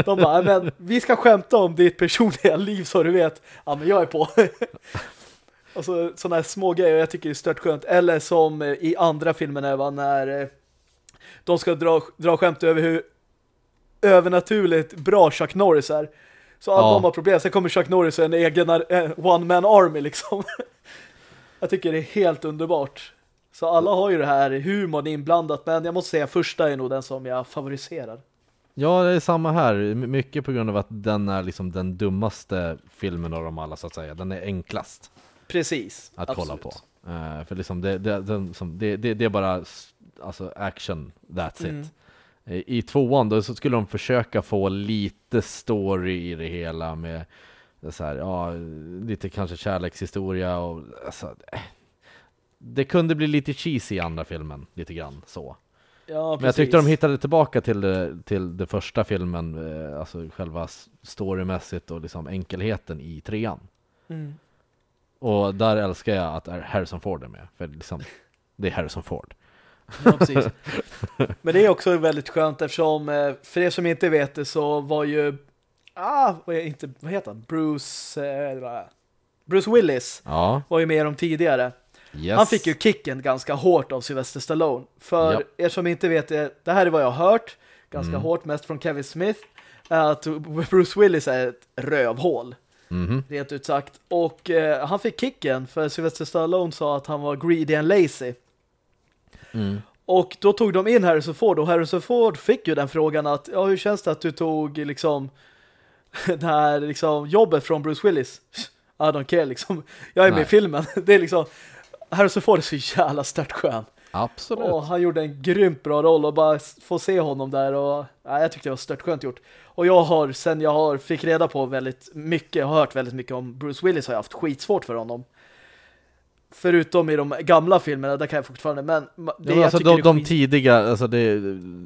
De bara, men vi ska skämta om ditt personliga liv så du vet. Ja, men jag är på. Och så sådana här små grejer jag tycker är stört skönt. Eller som i andra filmerna va, när eh, de ska dra, dra skämt över hur övernaturligt bra Chuck Norris är. Så alla Ja. de har problem. Sen kommer Chuck Norris och en egen eh, one-man army liksom. jag tycker det är helt underbart. Så alla har ju det här humorn inblandat. Men jag måste säga första är nog den som jag favoriserar. Ja, det är samma här. My- Mycket på grund av att den är liksom den dummaste filmen av dem alla så att säga. Den är enklast Precis. att absolut. kolla på. Eh, för liksom det, det, den, som, det, det, det är bara alltså action, that's Mm. it. I i tvåan då så skulle de försöka få lite story i det hela med så här, ja, lite kanske kärlekshistoria och alltså, eh, det kunde bli lite cheesy i andra filmen, lite grann så. Ja, Men jag tyckte de hittade tillbaka till till det första filmen, eh, alltså själva storymässigt och liksom enkelheten i trean. Mm. Och där älskar jag att Harrison Ford är med, för liksom, det är Harrison Ford. Ja, precis. Men det är också väldigt skönt eftersom, eh, för er som inte vet det så var ju, ah, vad, inte, vad heter han? Bruce, eh? Bruce Willis Ja, var ju med dem tidigare. Yes. Han fick ju kicken ganska hårt av Sylvester Stallone. För Ja. er som inte vet det, det här är vad jag har hört, ganska Mm. hårt, mest från Kevin Smith, är att Bruce Willis är ett rövhål, Mhm. rent ut sagt. Och eh, han fick kicken för Sylvester Stallone sa att han var greedy and lazy. Mm. Och då tog de in Harrison Ford och Harrison Ford fick ju den frågan att ja, hur känns det att du tog liksom det här liksom jobbet från Bruce Willis? I don't care liksom. Jag är med Nej. i filmen. Det är liksom Harrison Ford är så jävla störtskön. Absolut. Och han gjorde en grymt bra roll och bara få se honom där och ja, jag tyckte det var störtskönt gjort. Och jag har, sen jag har fick reda på väldigt mycket, har hört väldigt mycket om Bruce Willis har jag haft skitsvårt för honom. Förutom i de gamla filmerna, där kan jag fortfarande, men det Ja, men alltså de, är de tidiga, alltså det,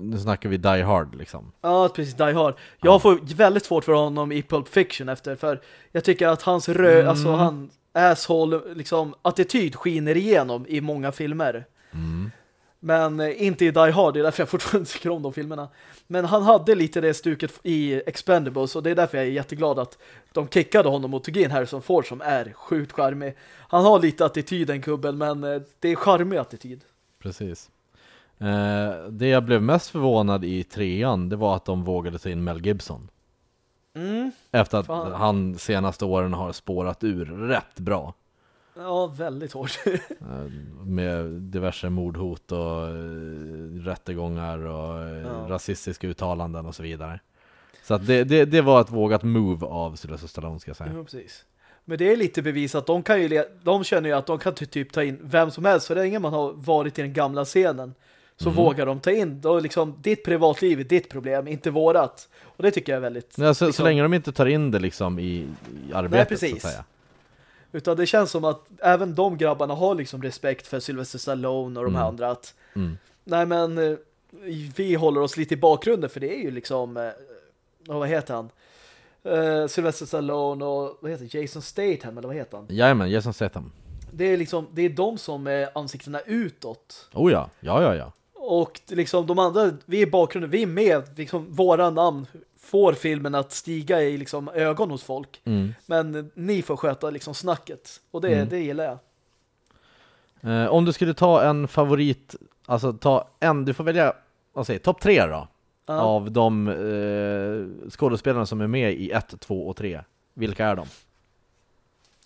nu snackar vi Die Hard liksom. Ja, precis, Die Hard. Jag får väldigt svårt för honom i Pulp Fiction efter, för jag tycker att hans rö, Mm. alltså han asshole, liksom attityd skiner igenom i många filmer. Mm. Men eh, inte i Die Hard, det är därför jag fortfarande tycker om de filmerna. Men han hade lite det stuket i Expendables och det är därför jag är jätteglad att de kickade honom och tog in Harrison Ford som är sjukt charmig. Han har lite attityd en kubbel, men eh, det är charmig attityd. Precis. Eh, det jag blev mest förvånad i trean, det var att de vågade ta in Mel Gibson. Mm. Efter att Fan. han senaste åren har spårat ur rätt bra. Ja, väldigt hårt. Eh, med diverse mordhot och eh, rättegångar och eh, Ja. rasistiska uttalanden och så vidare. Så att det, det, det var ett vågat move av Sylvester Stallone ska jag säga. Ja, precis. Men det är lite bevis att de kan ju de känner ju att de kan ty- typ ta in vem som helst så länge man har varit i den gamla scenen så Mhm. vågar de ta in då liksom ditt privatliv är ditt problem, inte vårat. Och det tycker jag är väldigt Nej, så, så liksom- länge de inte tar in det liksom i, i arbetet precis. så att säga. utan det känns som att även de grabbarna har liksom respekt för Sylvester Stallone och de här Mm. andra att Mm. nej men eh, vi håller oss lite i bakgrunden för det är ju liksom eh, vad heter han? Uh, Sylvester Stallone och vad heter Jason Statham eller vad heter han? Jajamän, Jason Statham. Det är liksom det är de som är ansiktena utåt. Oh ja, ja ja ja. Och liksom de andra, vi är i bakgrunden, vi är med, liksom våra namn får filmen att stiga i liksom ögon hos folk. Mm. Men ni får sköta liksom snacket. Och det, Mm. det gillar jag. Eh, om du skulle ta en favorit, alltså ta en, du får välja, vad säger topp tre då? Ja. Av de eh, skådespelarna som är med i 1, 2 och 3. Vilka är de?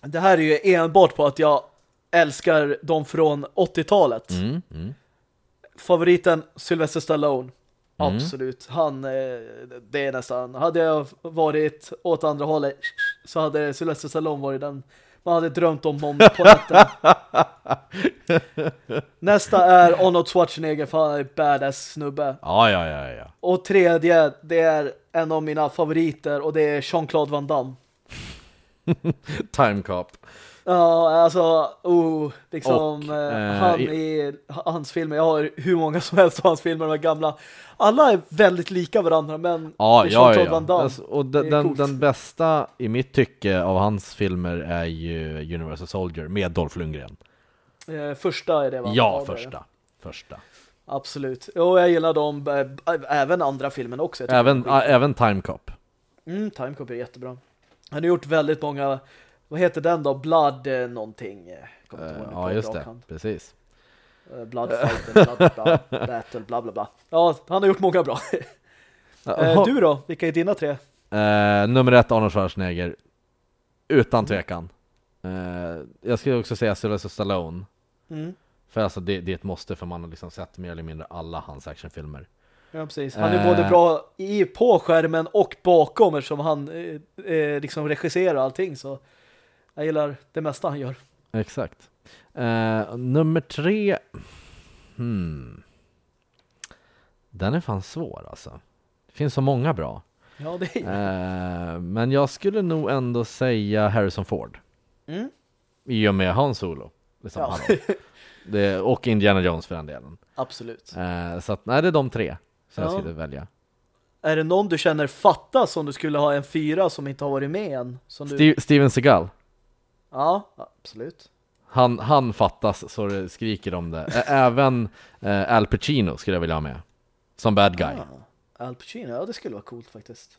Det här är ju enbart på att jag älskar dem från 80-talet. Mm. Favoriten Sylvester Stallone. Mm. Absolut. Han, eh, det är nästan, hade jag varit åt andra hållet så hade Sylvester Stallone varit den man hade drömt om, om på natten. Nästa är Arnold Schwarzenegger för han är badass snubbe. Ja, ja, ja, ja. Och tredje, det är en av mina favoriter och det är Jean-Claude Van Damme. Time Cop. Ja, alltså, oh, liksom, Och, eh, eh, han i- hans filmer, jag har hur många som helst av hans filmer, de här gamla. Alla är väldigt lika varandra, men Ja, det ja, ja. Van Damme. Alltså, och den, den, den bästa i mitt tycke av hans filmer är ju Universal Soldier med Dolph Lundgren. Eh, första är det va? Ja, det. första. Första. Absolut. Och jag gillar dem, eh, även andra filmen också. Även, ä, även Time Cop. Mm, Time Cop är jättebra. Han har gjort väldigt många, vad heter den då? Blood eh, någonting. kommer inte ihåg nu ja, just det. hand. Precis. Eh, Blood Fight, Blood bla, Battle, bla bla bla. Ja, han har gjort många bra. Eh, du då? Vilka är dina tre? Eh, nummer ett, Arnold Schwarzenegger. Utan tvekan. Eh, jag skulle också säga Sylvester Stallone. Mm. För alltså det, det är ett måste för man har liksom sett mer eller mindre alla hans actionfilmer. Ja, precis. Han är både bra i, på skärmen och bakom eftersom han eh, liksom regisserar allting. Så jag gillar det mesta han gör. Exakt. Eh, nummer tre. Hmm. Den är fan svår alltså. Det finns så många bra. Ja, det är Eh, men jag skulle nog ändå säga Harrison Ford. mm. I och med Han Solo. Liksom, Ja. det, och Indiana Jones för den delen. Absolut. Eh, så att, nej, det är de tre som jag Ja. skulle välja. Är det någon du känner fattas om du skulle ha en fyra som inte har varit med än? Som du... Steve, Steven Seagal. Ja, absolut. Han, han fattas så det skriker om det. Även eh, Al Pacino skulle jag vilja ha med. Som bad guy. Ah, Al Pacino, ja det skulle vara coolt faktiskt.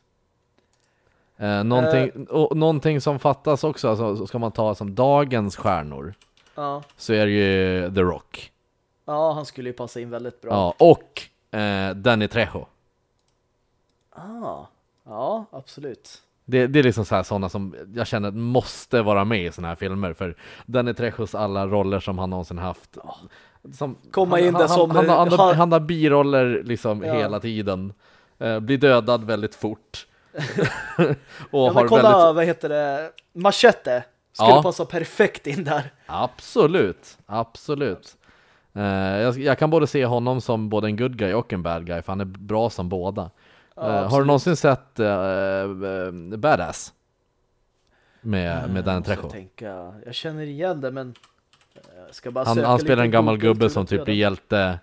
Eh, någonting, och, någonting som fattas också, alltså, så ska man ta som dagens stjärnor, Ja. så är det ju The Rock. ja, han skulle ju passa in väldigt bra. Ja, och eh, Danny Trejo. Ah. Ja, absolut. Det, det är liksom så här sådana som jag känner måste vara med i sådana här filmer, för Danny Trejos alla roller som han någonsin haft. Som, Komma han, in där han, som- Han, han, han, han- har biroller liksom Ja. hela tiden. Eh, blir dödad väldigt fort. och Ja, har men kolla, väldigt... vad heter det? Machete. Skulle Ja. passa perfekt in där. Absolut, absolut. Eh, jag, jag kan både se honom som både en good guy och en bad guy, för han är bra som båda. Ja, Eh, har du någonsin sett uh, Badass? Med, med Dan Måste Trejo? tänka. Jag känner igen det, men jag ska bara Han, han spelar en gammal gubbe som att typ blir hjälte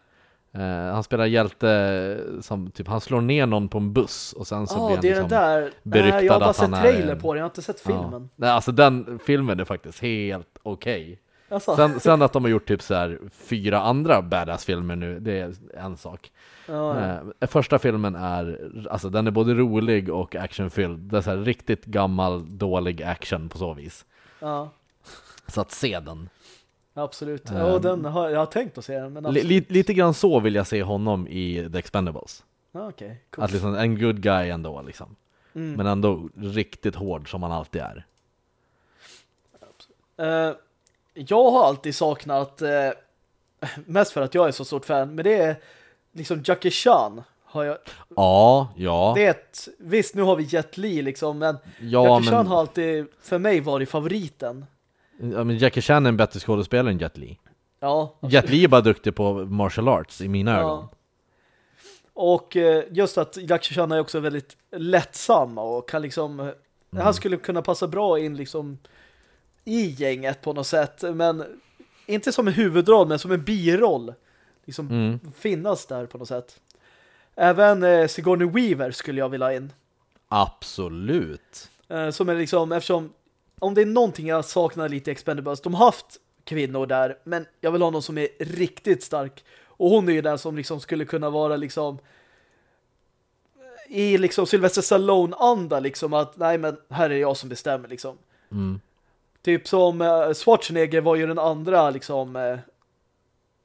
eh, Han spelar hjälte som typ, han slår ner någon på en buss och sen så Ja, blir han det är liksom där. beryktad Nej, jag har bara att sett han är trailer en- på den, jag har inte sett Ja. filmen. Nej, alltså den filmen är faktiskt helt okej Alltså, sen, sen att de har gjort typ så här fyra andra badass-filmer nu, det är en sak ja, ja. Eh, första filmen är, alltså den är både rolig och actionfylld. Det är så här riktigt gammal, dålig action på så vis. ja, Så att se den. absolut. Ehm. Ja, den har, jag har tänkt att se den, men Li, lite grann så vill jag se honom i The Expendables. Ja, Okej, coolt. Att liksom en good guy ändå liksom. Mm. Men ändå riktigt hård som han alltid är. Eh, jag har alltid saknat, eh, mest för att jag är så stort fan, men det är liksom Jackie Chan. Har jag, Ja, ja. det är ett, visst, nu har vi Jet Li liksom, men ja, Jackie Chan men, har alltid för mig varit favoriten. ja, men Jackie Chan är en bättre skådespelare än Jet Li. Ja, Jet Li är bara duktig på martial arts i mina ögon. Ja. Och eh, just att Jackie Chan är också väldigt lättsam och kan liksom Mm. han skulle kunna passa bra in liksom i gänget på något sätt, men inte som en huvudroll men som en biroll. Liksom Mm. finnas där på något sätt. Även eh, Sigourney Weaver skulle jag vilja in. Absolut. Eh, som är liksom, eftersom om det är någonting jag saknar lite i Expendables, de har haft kvinnor där, men jag vill ha någon som är riktigt stark. Och hon är ju den som liksom skulle kunna vara liksom i liksom Sylvester Stallone-anda liksom att nej men här är jag som bestämmer liksom. Mm. Typ som eh, Schwarzenegger var ju den andra liksom eh,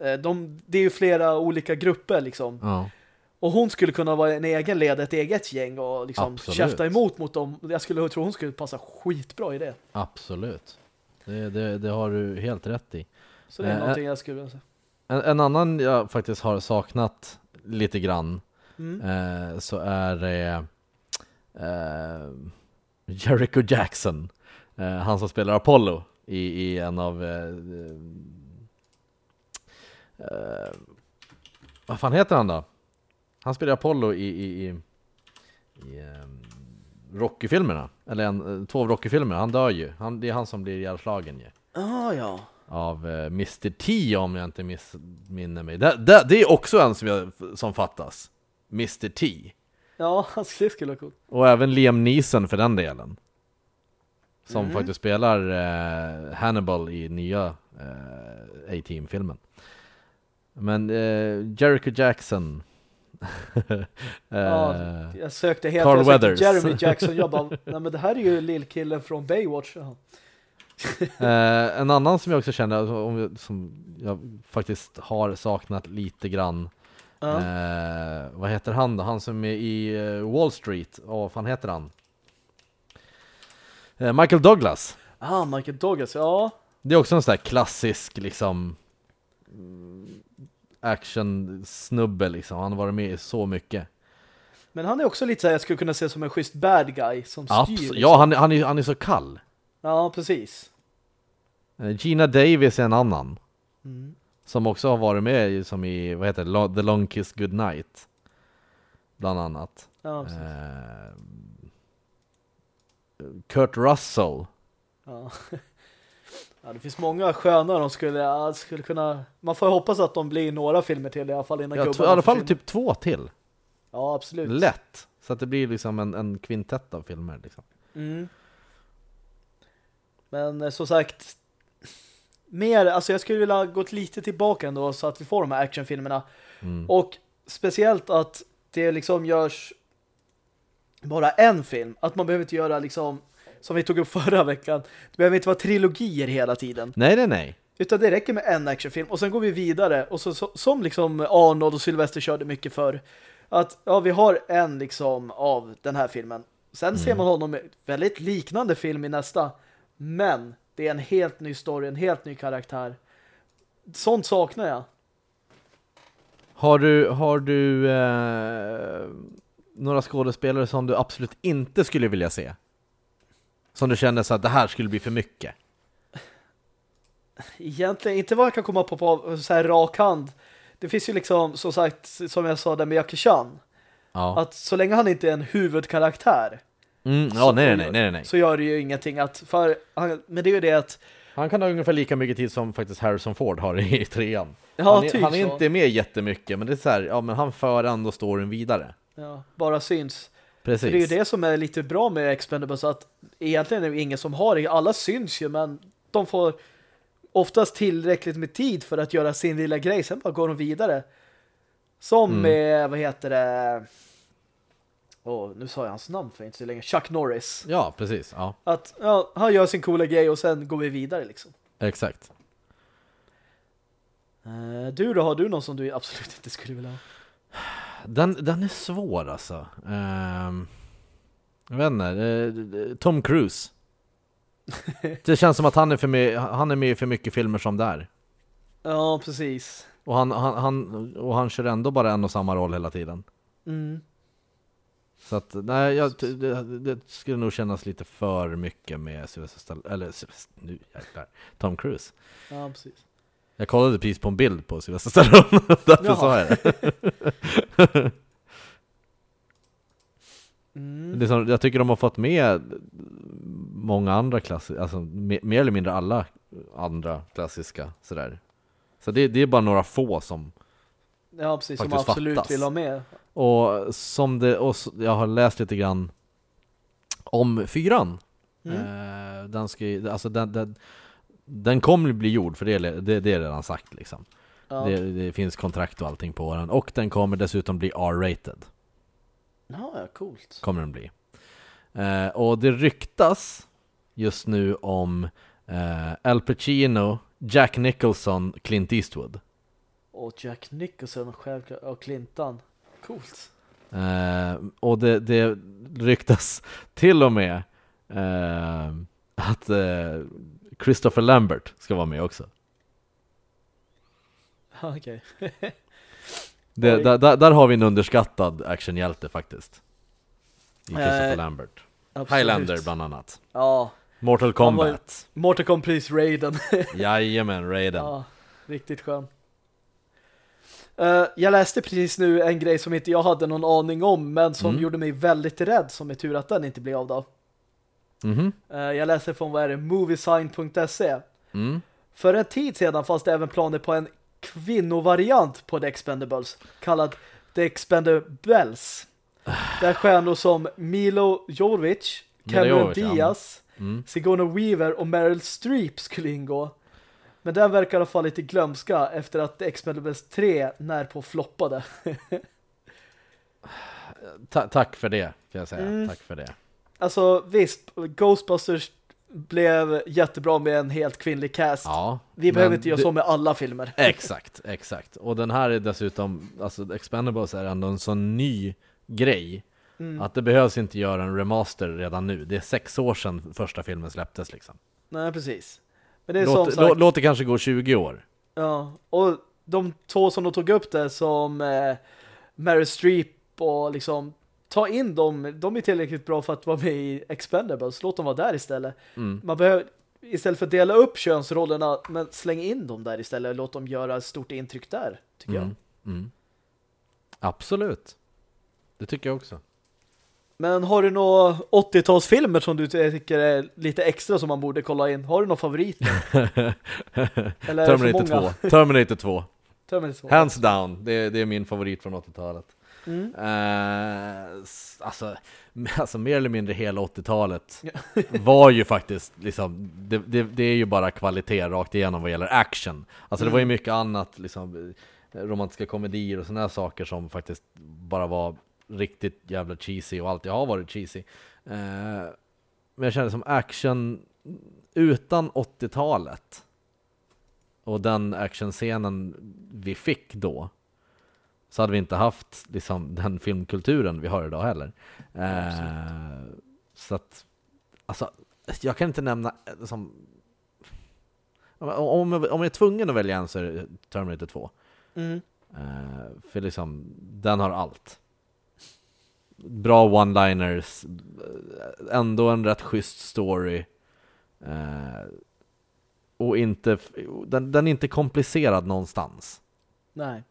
eh, de, det är ju flera olika grupper liksom. Ja. Och hon skulle kunna vara en egen led, ett eget gäng och liksom Absolut. käfta emot mot dem. Jag skulle tro hon skulle passa skitbra i det. Absolut. Det, det, det har du helt rätt i. Så det är Eh, någonting jag skulle vilja säga. En, en annan jag faktiskt har saknat lite grann Mm. eh, så är det eh, Jericho Jackson. Eh, han som spelar Apollo i, i en av eh, eh, vad fan heter han då? Han spelar Apollo i, i, i, i eh, Rocky-filmerna. Eller en, två av Rocky-filmerna. Han dör ju. Han, det är han som blir ihjälslagen ju Ah, ja. av eh, Mr T om jag inte missminner mig. Det, det, det är också en som, jag, som fattas. Mr T. Ja, alltså, det skulle vara coolt. Och även Liam Neeson för den delen. Som Mm. faktiskt spelar eh, Hannibal i nya eh, A-Team-filmen. Men eh, Jericho Jackson. eh, Ja, jag sökte helt Carl jag sökte Weathers. Jeremy Jackson. Jag bara, nej men det här är ju lillkillen från Baywatch. Eh, en annan som jag också känner, alltså, som jag faktiskt har saknat lite grann Ja. Eh, vad heter han då? Han som är i eh, Wall Street. Åh, vad fan heter han? Eh, Michael Douglas. Ah, Michael Douglas, ja. Det är också en sån där klassisk liksom action-snubbe liksom. Han har varit med i så mycket. Men han är också lite så här, jag skulle kunna se som en schysst bad guy som styr. Abs- liksom. ja, han, är- han, är, han är så kall. Ja, precis. Eh, Gina Davis är en annan. Mm. Som också har varit med som i, vad heter det, The Long Kiss Goodnight. bland annat. Ja, precis. Eh, Kurt Russell. Ja. ja, det finns många sköna de skulle, skulle kunna... Man får hoppas att de blir några filmer till i alla fall innan Ja, I alla fall typ två till. Ja, absolut. Lätt. Så att det blir liksom en, en kvintett av filmer. Liksom. Mm. Men eh, som sagt mer, alltså jag skulle vilja gå lite tillbaka ändå så att vi får de här actionfilmerna. Mm. Och speciellt att det liksom görs bara en film. Att man behöver inte göra liksom som vi tog upp förra veckan. Det behöver inte vara trilogier hela tiden. Nej, nej, nej. Utan det räcker med en actionfilm och sen går vi vidare. Och så, så, som liksom Arnold och Sylvester körde mycket för Att ja, vi har en liksom av den här filmen. Sen ser man honom i väldigt liknande film i nästa. Men det är en helt ny story, en helt ny karaktär. Sånt saknar jag. Har du, har du eh, några skådespelare som du absolut inte skulle vilja se? Som du känner så att det här skulle bli för mycket? Egentligen inte vad jag kan komma på på så här rak hand. Det finns ju liksom, som sagt, som jag sa där med Jackie Chan. Ja, Att så länge han inte är en huvudkaraktär mm, så- ja nej, nej, nej, nej. så gör det ju ingenting att, för, han- men det är ju det att Han kan ha ungefär lika mycket tid som faktiskt Harrison Ford har i trean. Ja, han är, typ han är inte med jättemycket, men det är så här, ja men han för ändå storyn vidare. Ja, bara syns. Precis. För det är ju det som är lite bra med Expendables att egentligen är det ingen som har det. Alla syns ju men de får oftast tillräckligt med tid för att göra sin lilla grej. Sen bara går de vidare. Som Mm. med, vad heter det? Åh, nu sa jag hans namn för inte så länge. Chuck Norris. Ja, precis. Ja, Att ja, han gör sin coola grej och sen går vi vidare liksom. exakt. Eh, du då, har du någon som du absolut inte skulle vilja ha? Den, den är svår alltså. Ehm, jag vet inte, eh, Tom Cruise. Det känns som att han är, för med, han är med i för mycket filmer som där. Ja, precis. Och han, han, han, och han kör ändå bara en och samma roll hela tiden. Mm. Så att, nej, jag, det, det skulle nog kännas lite för mycket med Sylvester Stallone, eller nu jäklar, Tom Cruise. Ja, precis. Jag kollade precis på en bild på Sylvester Stallone, därför Jaha. sa jag det. Mm. det som, jag tycker de har fått med många andra klassiska, alltså me- mer eller mindre alla andra klassiska sådär. Så det, det är bara några få som, Ja, precis. Som absolut fattas. vill ha med. och som det, och jag har läst lite grann om fyran. Mm. Eh, den ska alltså den, den, den kommer bli gjord, för det, är- det, det är redan sagt liksom. Ja, Det, det finns kontrakt och allting på den, och den kommer dessutom bli R-rated. ja, coolt. kommer den bli. Eh, och det ryktas just nu om eh, Al Pacino, Jack Nicholson, Clint Eastwood. Och Jack Nicholson självklart. Och Clinton. Coolt. Eh, och det, det ryktas till och med eh, att eh, Christopher Lambert ska vara med också. Okej. Oj. där, där, där har vi en underskattad actionhjälte faktiskt. I Christopher Eh, Lambert. Absolut. Highlander bland annat. Ja. Mortal var Kombat. Mortal Kombat Raiden. Jajamän, Raiden. ja, riktigt skön. Eh, jag läste precis nu en grej som inte jag hade någon aning om men som Mm. gjorde mig väldigt rädd som är tur att den inte blev av då. Mhm. Eh, jag läste från vad är det? Moviesign.se Mm. För en tid sedan fanns det även planer på en kvinnovariant på The Expendables kallad The Expendables. Där stjärnor som Milo Jovovich, Mila Cameron. Diaz, Mm. Sigourney Weaver och Meryl Streep skulle ingå. Men den verkar ha fallit i glömska efter att The Expendables 3 när på floppade. Ta- tack för det, kan jag säga. Mm. Tack för det. Alltså visst, Ghostbusters blev jättebra med en helt kvinnlig cast. Ja, Vi behöver inte göra det- så med alla filmer. Exakt, exakt. Och den här är dessutom, alltså Expendables är ändå en sån ny grej Mm. att det behövs inte göra en remaster redan nu. Det är sex år sedan första filmen släpptes liksom. Nej, precis. Men det är Låt, som sagt, lå- låt det kanske gå 20 år. Ja, och de två som de tog upp det som eh, Meryl Streep och liksom ta in dem, de är tillräckligt bra för att vara med i Expendables. Låt dem vara där istället. Mm. Man behöver istället för att dela upp könsrollerna, men släng in dem där istället. Låt dem göra stort intryck där, tycker Mm. Mm. Absolut. Det tycker jag också. Men har du några 80-talsfilmer som du tycker är lite extra som man borde kolla in? Har du några favoriter? Eller är det för Terminator många? 2. Terminator 2. Terminator 2. Hands down. Det, det är min favorit från 80-talet. Mm. Eh, alltså, alltså mer eller mindre hela 80-talet var ju faktiskt liksom, det, det, det är ju bara kvalitet rakt igenom vad gäller action. Alltså det var ju Mm. mycket annat, liksom eh, romantiska komedier och sådana saker som faktiskt bara var riktigt jävla cheesy och alltid har varit cheesy. Eh, men jag känner som action utan 80-talet och den actionscenen vi fick då så hade vi inte haft liksom, den filmkulturen vi har idag heller. Eh, så att, alltså, jag kan inte nämna eh, som... Om, jag- om jag är tvungen att välja en så är det Terminator 2. Mm. Eh, för liksom, den har allt. Bra one-liners, ändå en rätt schysst story. Eh, och inte, den, den är inte komplicerad någonstans. Nej.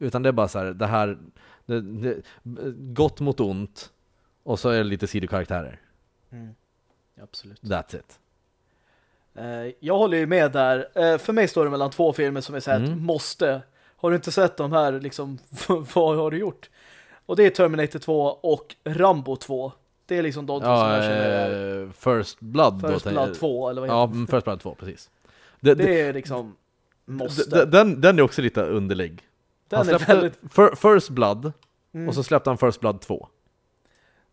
Utan det är bara så här, det här, det, det, gott mot ont, och så är det lite sidokaraktärer. Mm. Absolut. That's it. Eh, jag håller ju med där. Eh, för mig står det mellan två filmer som är så här Mm. måste. Har du inte sett de här, liksom, vad har du gjort? Och det är Terminator 2 och Rambo 2. Det är liksom de två som Ja, jag känner är eh, First Blood First då. Blood 2, eller vad Ja, heter mm, First Blood 2, precis. Det, det? det, Det är liksom måste. den, den är också lite underlig. Den han släppte väldigt... Fir- First Blood, Mm. och så släppte han First Blood 2.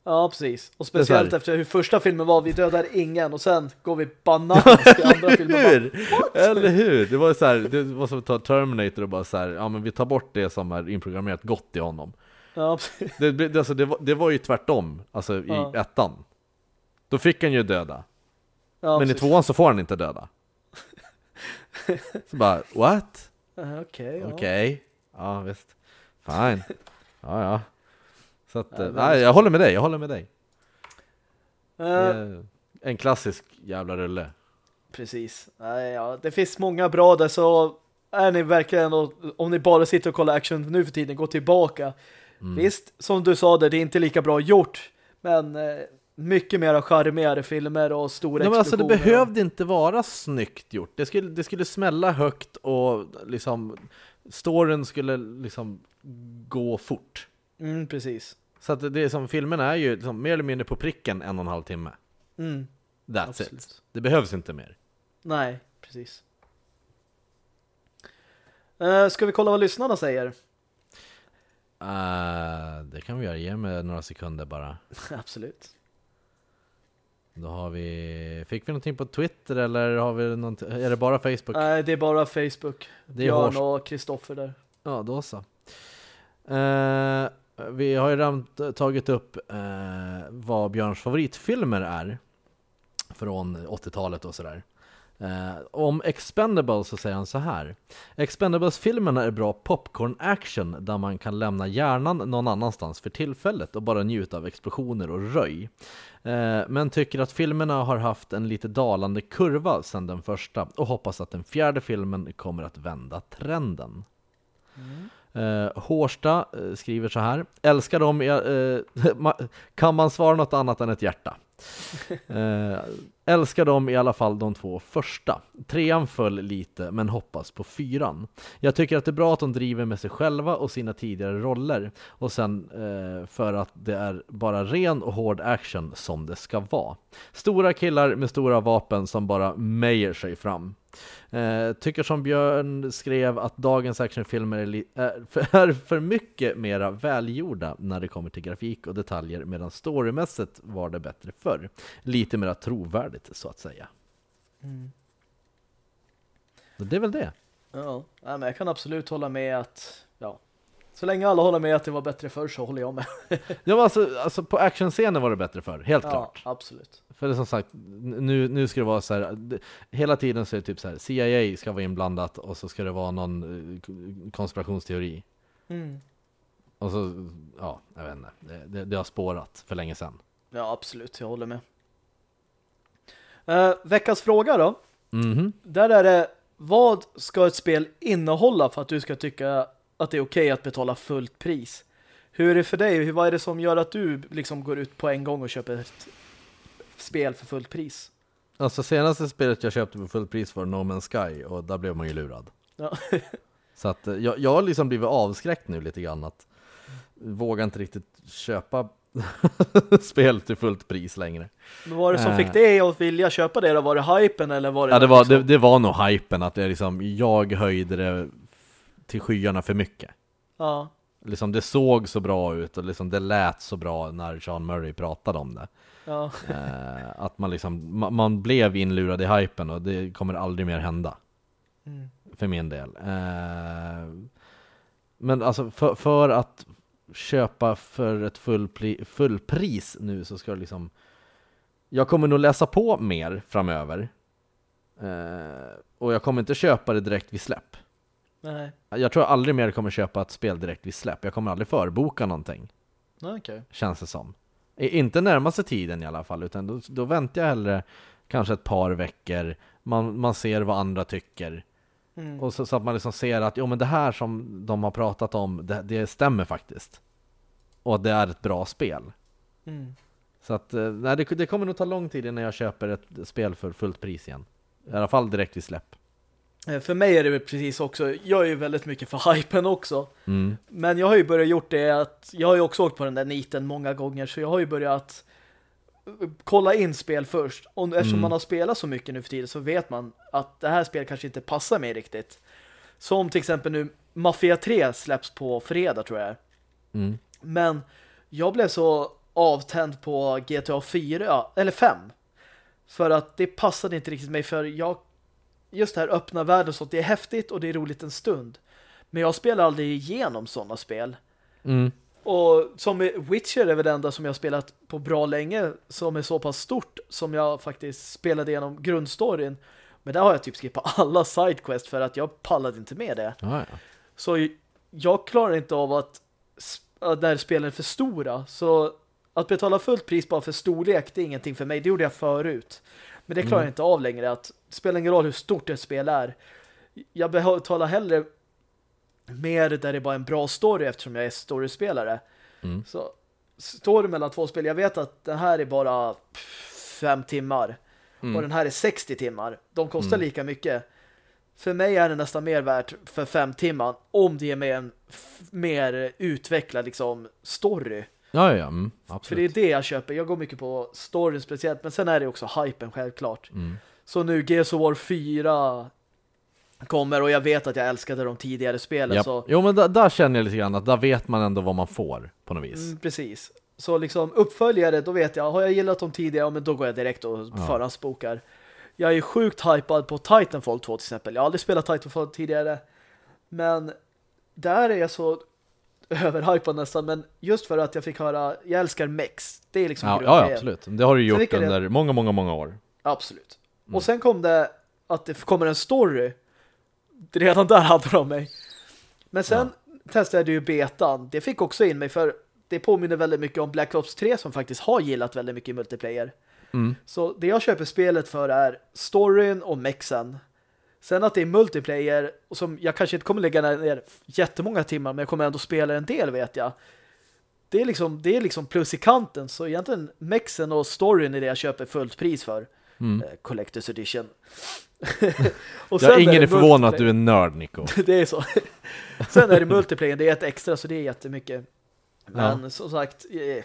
Ja, precis. Och speciellt efter hur första filmen var, vi dödar ingen och sen går vi bananas i andra filmen. Bara? Eller hur? Det var så här, det var som att ta Terminator och bara så här, ja men vi tar bort det som är inprogrammerat gott i honom. ja, precis. Det, det, alltså, det, var, det var ju tvärtom, alltså i Ja. ettan. Då fick han ju döda, Ja, men i precis. tvåan så får han inte döda. Så bara, what? Okej, ja. Okej, ja visst. Fine. Ja, ja. Så att, Ja, eh, nej, jag håller med dig, jag håller med dig. Är en klassisk jävla rulle. Precis. Nej, ja, det finns många bra där så är ni verkligen om ni bara sitter och kollar action nu för tiden, gå tillbaka. Mm. Visst, som du sa det, det är inte lika bra gjort, men eh, mycket mer charmigare filmer och stora Nej, men alltså det behövde inte vara snyggt gjort. Det skulle, det skulle smälla högt och liksom storyn skulle liksom gå fort. Mm, precis. Så att det är som filmen är ju liksom mer eller mindre på pricken en och en halv timme. Mm, That's absolut. it. Det behövs inte mer. Nej, precis. Eh, ska vi kolla vad lyssnarna säger? Eh, det kan vi göra, ge mig några sekunder bara. Absolut. Då har vi... Fick vi någonting på Twitter eller har vi någonting... Är det bara Facebook? Nej, det är bara Facebook. Det är Björn och Kristoffer där. Ja, då så. Eh, vi har ju redan tagit upp eh, vad Björns favoritfilmer är från 80-talet och sådär. Eh, om Expendables så säger han så här. Expendables-filmerna är bra popcorn-action där man kan lämna hjärnan någon annanstans för tillfället och bara njuta av explosioner och röj. Eh, men tycker att filmerna har haft en lite dalande kurva sedan den första och hoppas att den fjärde filmen kommer att vända trenden. Eh, Hårsta eh, skriver så här. Älskar dem, kan man svara något annat än ett hjärta? Eh, älskar dem i alla fall de två första. Trean föll lite, men hoppas på fyran. Jag tycker att det är bra att de driver med sig själva och sina tidigare roller. Och sen eh, för att det är bara ren och hård action som det ska vara. Stora killar med stora vapen som bara mejer sig fram. Eh, tycker som Björn skrev att dagens actionfilmer är, är, för, är för mycket mera välgjorda när det kommer till grafik och detaljer medan storymässigt var det bättre förr. Lite mera trovärdigt så att säga. Det är väl det. Ja, men jag kan absolut hålla med att ja, så länge alla håller med att det var bättre förr så håller jag med. Ja, men alltså, alltså på actionscenen var det bättre förr, helt ja, klart. absolut. För det är som sagt, nu, nu ska det vara så här, hela tiden så är det typ så här, CIA ska vara inblandat och så ska det vara någon eh, konspirationsteori. Mm. Och så, ja, jag vet inte. Det, det, det har spårat för länge sedan. Ja, absolut, jag håller med. Eh, veckans fråga då. Mhm. Där är det, vad ska ett spel innehålla för att du ska tycka att det är okej att betala fullt pris? Hur är det för dig? Vad är det som gör att du liksom går ut på en gång och köper ett spel för fullt pris? Alltså senaste spelet jag köpte för fullt pris var No Man's Sky och där blev man ju lurad. Ja. Så att eh, jag, jag har liksom blivit avskräckt nu lite grann att våga inte riktigt köpa spel till fullt pris längre. Men var det som Eh. fick dig att vilja köpa det då? Var det hypen eller var det... Ja, det var, liksom- det, det var nog hypen att det liksom, jag höjde det till skyarna för mycket. Ja. Liksom det såg så bra ut och liksom det lät så bra när Sean Murray pratade om det. Ja. Eh, att man liksom, man, man blev inlurad i hypen och det kommer aldrig mer hända. Mm. För min del. Eh, men alltså för, för att köpa för ett fullpris nu så ska det liksom Jag kommer nog läsa på mer framöver. Eh, och jag kommer inte köpa det direkt vid släpp. Nej. Jag tror jag aldrig mer kommer köpa ett spel direkt vid släpp. Jag kommer aldrig förboka någonting. Nej, okej. Känns det som. Inte närmaste tiden i alla fall, utan då, då väntar jag hellre kanske ett par veckor. Man, man ser vad andra tycker. Mm. Och så, så att man liksom ser att jo, men det här som de har pratat om, det, det stämmer faktiskt. Och att det är ett bra spel. Mm. Så att, eh, nej, det, det kommer nog ta lång tid innan jag köper ett spel för fullt pris igen. I alla fall direkt vid släpp. Eh, För mig är det väl precis också, jag är ju väldigt mycket för hypen också. Mm. Men jag har ju börjat gjort det att, jag har ju också åkt på den där niten många gånger så jag har ju börjat kolla in spel först. Och eftersom Mm. man har spelat så mycket nu för tiden så vet man att det här spelet kanske inte passar mig riktigt. Som till exempel nu, Mafia 3 släpps på fredag tror jag. Mm. Men jag blev så avtänd på GTA 4, eller 5. För att det passade inte riktigt mig för jag just det här öppna världen så det är häftigt och det är roligt en stund. Men jag spelar aldrig igenom sådana spel. Mm. Och som Witcher är väl det enda som jag har spelat på bra länge som är så pass stort som jag faktiskt spelade igenom grundstoryn. Men där har jag typ skippat alla sidequests för att jag pallade inte med det. Ja, ja. Så jag klarar inte av att att när spelen är för stora. Så att betala fullt pris bara för storlek, det är ingenting för mig. Det gjorde jag förut. Men det klarar jag inte av längre. Att det spelar ingen roll hur stort ett spel är. Jag betalar hellre mer där det är bara en bra story eftersom jag är storyspelare. Mm. Så story mellan två spel. Jag vet att den här är bara fem timmar. Mm. Och den här är 60 timmar. De kostar lika mycket. För mig är det nästan mer värt för fem timmar om det ger mig en mer utvecklad liksom story. Ja, ja, mm. För det är absolut. det jag köper. Jag går mycket på storyn speciellt. Men sen är det också hypen självklart. Mm. Så nu Gears of War 4 kommer och jag vet att jag älskade de tidigare spelen. Japp. Så, Jo, men där, känner jag lite grann att där vet man ändå vad man får på något vis. mm, precis. Så liksom uppföljare, då vet jag. Har jag gillat dem tidigare, men då går jag direkt och Ja. förhandsbokar. Jag är sjukt hypad på Titanfall 2 till exempel. Jag har aldrig spelat Titanfall tidigare. Men där är jag så överhypad nästan. Men just för att jag fick höra, jag älskar mex. Det är liksom Ja, ja, absolut. Det har du gjort vilka det- under många, många, många år. Absolut. Mm. Och sen kom det att det kommer en story. Redan där hade de mig. Men sen testade jag ju betan. Det fick också in mig för det påminner väldigt mycket om Black Ops 3 som faktiskt har gillat väldigt mycket multiplayer. Mm. Så det jag köper spelet för är storyn och mexen. Sen att det är multiplayer och som jag kanske inte kommer lägga ner jättemånga timmar men jag kommer ändå spela en del vet jag. Det är liksom, det är liksom plus i kanten så egentligen mexen och storyn är det jag köper fullt pris för. Mm. Eh, Collector's Edition. och Ja, ingen det är förvånad att du är nörd, Nico. det är så. Sen är det multiplayer, det är ett extra så det är jättemycket. Men som sagt, eh,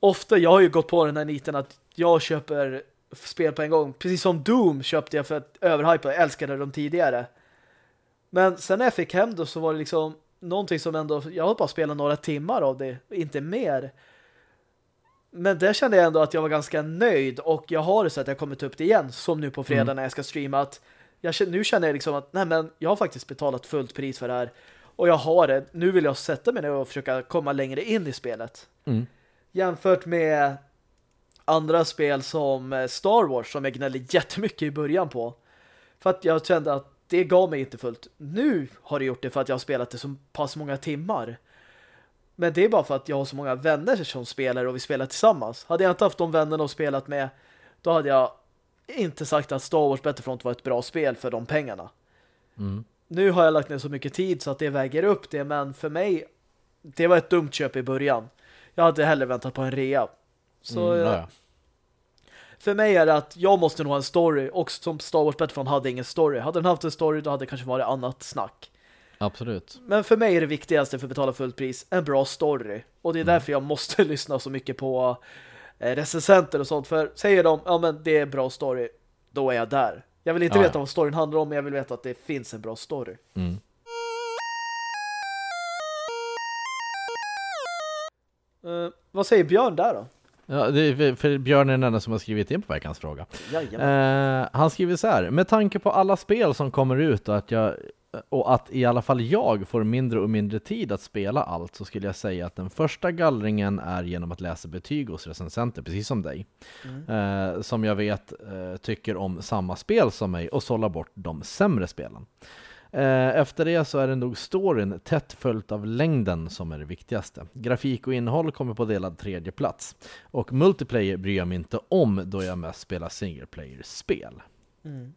ofta, jag har ju gått på den här niten att jag köper spel på en gång. Precis som Doom köpte jag för att överhypa, jag älskade dem tidigare. Men sen när jag fick hem det så var det liksom någonting som ändå, jag har bara spelat några timmar av det, inte mer. Men där kände jag ändå att jag var ganska nöjd och jag har det så att jag kommit upp det igen, som nu på fredag Mm. när jag ska streama att jag, nu känner jag liksom att nej men jag har faktiskt betalat fullt pris för det här och jag har det. Nu vill jag sätta mig ner och försöka komma längre in i spelet. Mm. Jämfört med andra spel som eh, Star Wars som jag gnällde jättemycket i början på. För att jag kände att det gav mig inte fullt. Nu har det gjort det för att jag har spelat det så pass många timmar. Men det är bara för att jag har så många vänner som spelar och vi spelar tillsammans. Hade jag inte haft de vännerna och spelat med då hade jag inte sagt att Star Wars Battlefront var ett bra spel för de pengarna. Mm. Nu har jag lagt ner så mycket tid så att det väger upp det men för mig det var ett dumt köp i början. Jag hade hellre väntat på en rea. Så Mm, eh, ja, för mig är det att jag måste nog ha en story och som Star Wars Battlefront hade ingen story. Hade den haft en story då hade det kanske varit annat snack. Absolut. Men för mig är det viktigaste för att betala fullt pris en bra story. Och det är därför jag måste lyssna så mycket på eh, recensenter och sånt. För säger de, ja men det är bra story, då är jag där. Jag vill inte Ja, veta ja. vad storyn handlar om, men jag vill veta att det finns en bra story. Mm. Eh, vad säger Björn där då? Ja, är för- Björn är den enda som har skrivit in på veckans fråga. Eh, han skriver så här, med tanke på alla spel som kommer ut och att, jag, och att i alla fall jag får mindre och mindre tid att spela allt så skulle jag säga att den första gallringen är genom att läsa betyg hos recensenter, precis som dig. Eh, som jag vet eh, tycker om samma spel som mig och sålla bort de sämre spelen. Eh, Efter det så är det nog storyn tätt följt av längden som är det viktigaste. Grafik och innehåll kommer på delad tredje plats. Och multiplayer bryr jag mig inte om då jag mest spelar single player-spel. Mm.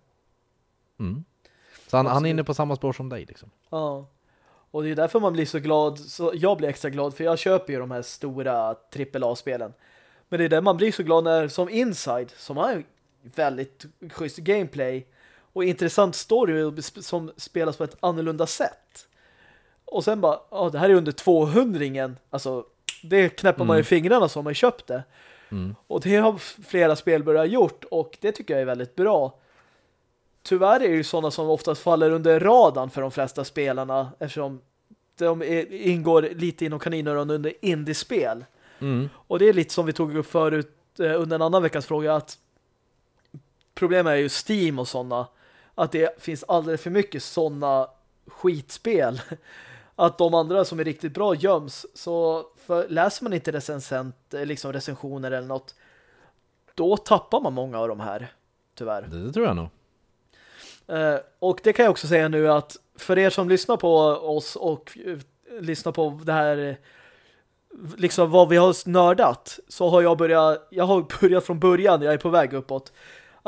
Mm. Så han, han är inne på samma spår som dig liksom. Ja. Och det är därför man blir så glad. Så jag blir extra glad för jag köper ju de här stora AAA-spelen. Men det är där man blir så glad när som Inside som har väldigt schysst gameplay och intressant story som spelas på ett annorlunda sätt. Och sen bara, ja det här är under 200-ringen. Alltså, det knäpper man i Mm. fingrarna som man köpt det. Mm. Och det har flera spelbörjare gjort och det tycker jag är väldigt bra. Tyvärr är det ju sådana som oftast faller under radarn för de flesta spelarna eftersom de är, ingår lite inom kaninöron under indiespel. Mm. Och det är lite som vi tog upp förut eh, under en annan veckas fråga att problemet är ju Steam och sådana att det finns alldeles för mycket sådana skitspel att de andra som är riktigt bra göms så för, läser man inte recensent, eh, liksom recensioner eller något då tappar man många av de här tyvärr. Det, det tror jag nog. Eh, och det kan jag också säga nu att för er som lyssnar på oss och eh, lyssnar på det här liksom vad vi har nördat så har jag börjat jag har börjat från början, jag är på väg uppåt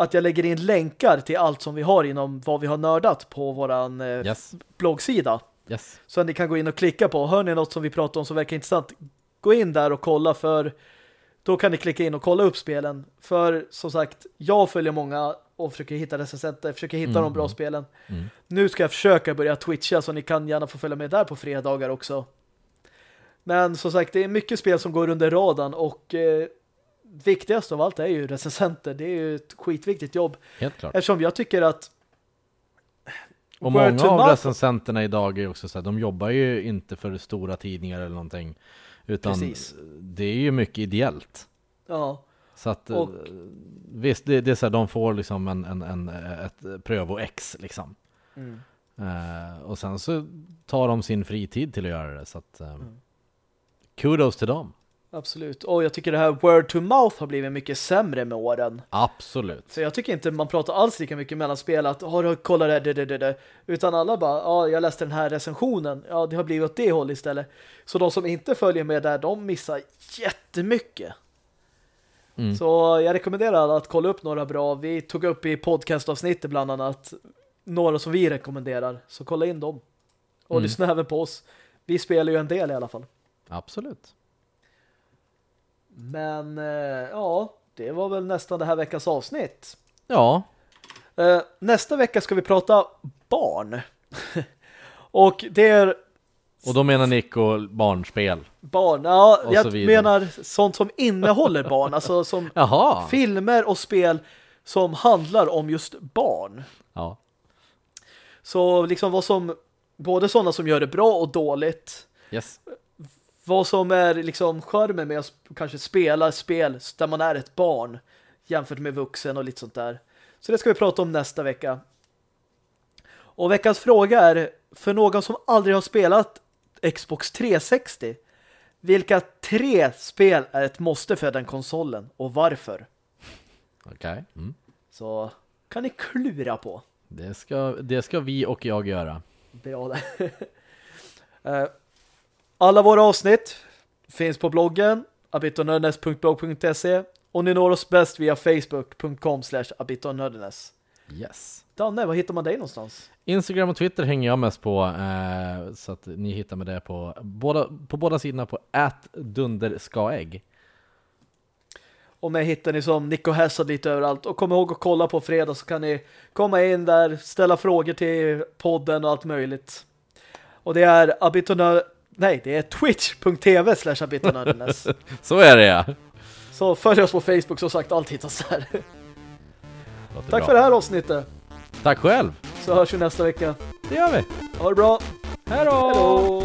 att jag lägger in länkar till allt som vi har inom vad vi har nördat på våran eh, Yes. bloggsida. Yes. Så ni kan gå in och klicka på. Hör ni något som vi pratar om som verkar intressant, gå in där och kolla för då kan ni klicka in och kolla upp spelen. För som sagt, jag följer många och försöker hitta recensenter, försöker hitta Mm, de bra mm. spelen. Mm. Nu ska jag försöka börja twitcha så ni kan gärna få följa med där på fredagar också. Men som sagt, det är mycket spel som går under radarn och eh, viktigast av allt är ju recensenter. Det är ju ett skitviktigt jobb. Helt klart. Eftersom jag tycker att Och word många av recensenterna idag är också så här, de jobbar ju inte för stora tidningar eller någonting. Utan Precis. det är ju mycket ideellt. Ja, Så att Och- eh, visst, det, det är så här, de får liksom en, en, en, ett prövo-ex liksom. mm. Eh, och sen så tar de sin fritid till att göra det. Så att, eh, Mm. kudos till dem. Absolut. Och jag tycker det här word to mouth har blivit mycket sämre med åren. Absolut. Så jag tycker inte man pratar alls lika mycket mellan spel att har du kollat det, det, det, det, det. Utan alla bara, ja jag läste den här recensionen. Ja det har blivit åt det håll istället. Så de som inte följer med där, de missar jättemycket. Mm. Så jag rekommenderar alla att kolla upp några bra. Vi tog upp i podcastavsnittet bland annat några som vi rekommenderar. Så kolla in dem. Och Mm. lyssna även på oss. Vi spelar ju en del i alla fall. Absolut. Men eh, ja, det var väl nästan det här veckas avsnitt. Ja, Eh, nästa vecka ska vi prata barn. och det är och då menar Nico barnspel. barn. Ja, Och jag menar sånt som innehåller barn. Alltså som Jaha! filmer och spel som handlar om just barn. Ja. Så liksom vad som både sådana som gör det bra och dåligt. Yes. Vad som är liksom charmen med att kanske spela spel där man är ett barn jämfört med vuxen och lite sånt där. Så det ska vi prata om nästa vecka. Och veckans fråga är för någon som aldrig har spelat Xbox 360 vilka tre spel är ett måste för den konsolen och varför? Okej. Mm. Så kan ni klura på. Det, ska, det ska vi och jag göra. Bra det. Eh, Alla våra avsnitt finns på bloggen abitonördenes.blog.se och ni når oss bäst via facebook.com slash abitonördenes. Yes. Danne, var hittar man dig någonstans? Instagram och Twitter hänger jag mest på, eh, så att ni hittar mig där på båda, på båda sidorna på dunderskaägg. Och mig hittar ni som Nico Hessad lite överallt. Och kom ihåg att kolla på fredag så kan ni komma in där, ställa frågor till podden och allt möjligt. Och det är abitonör... Nej, det är twitch.tv slash. Så är det ja. Så följ oss på Facebook, som sagt, allt hittas där. Tack bra. för det här avsnittet. Tack själv. Så hörs vi nästa vecka. Det gör vi. Ha det bra. Hej då!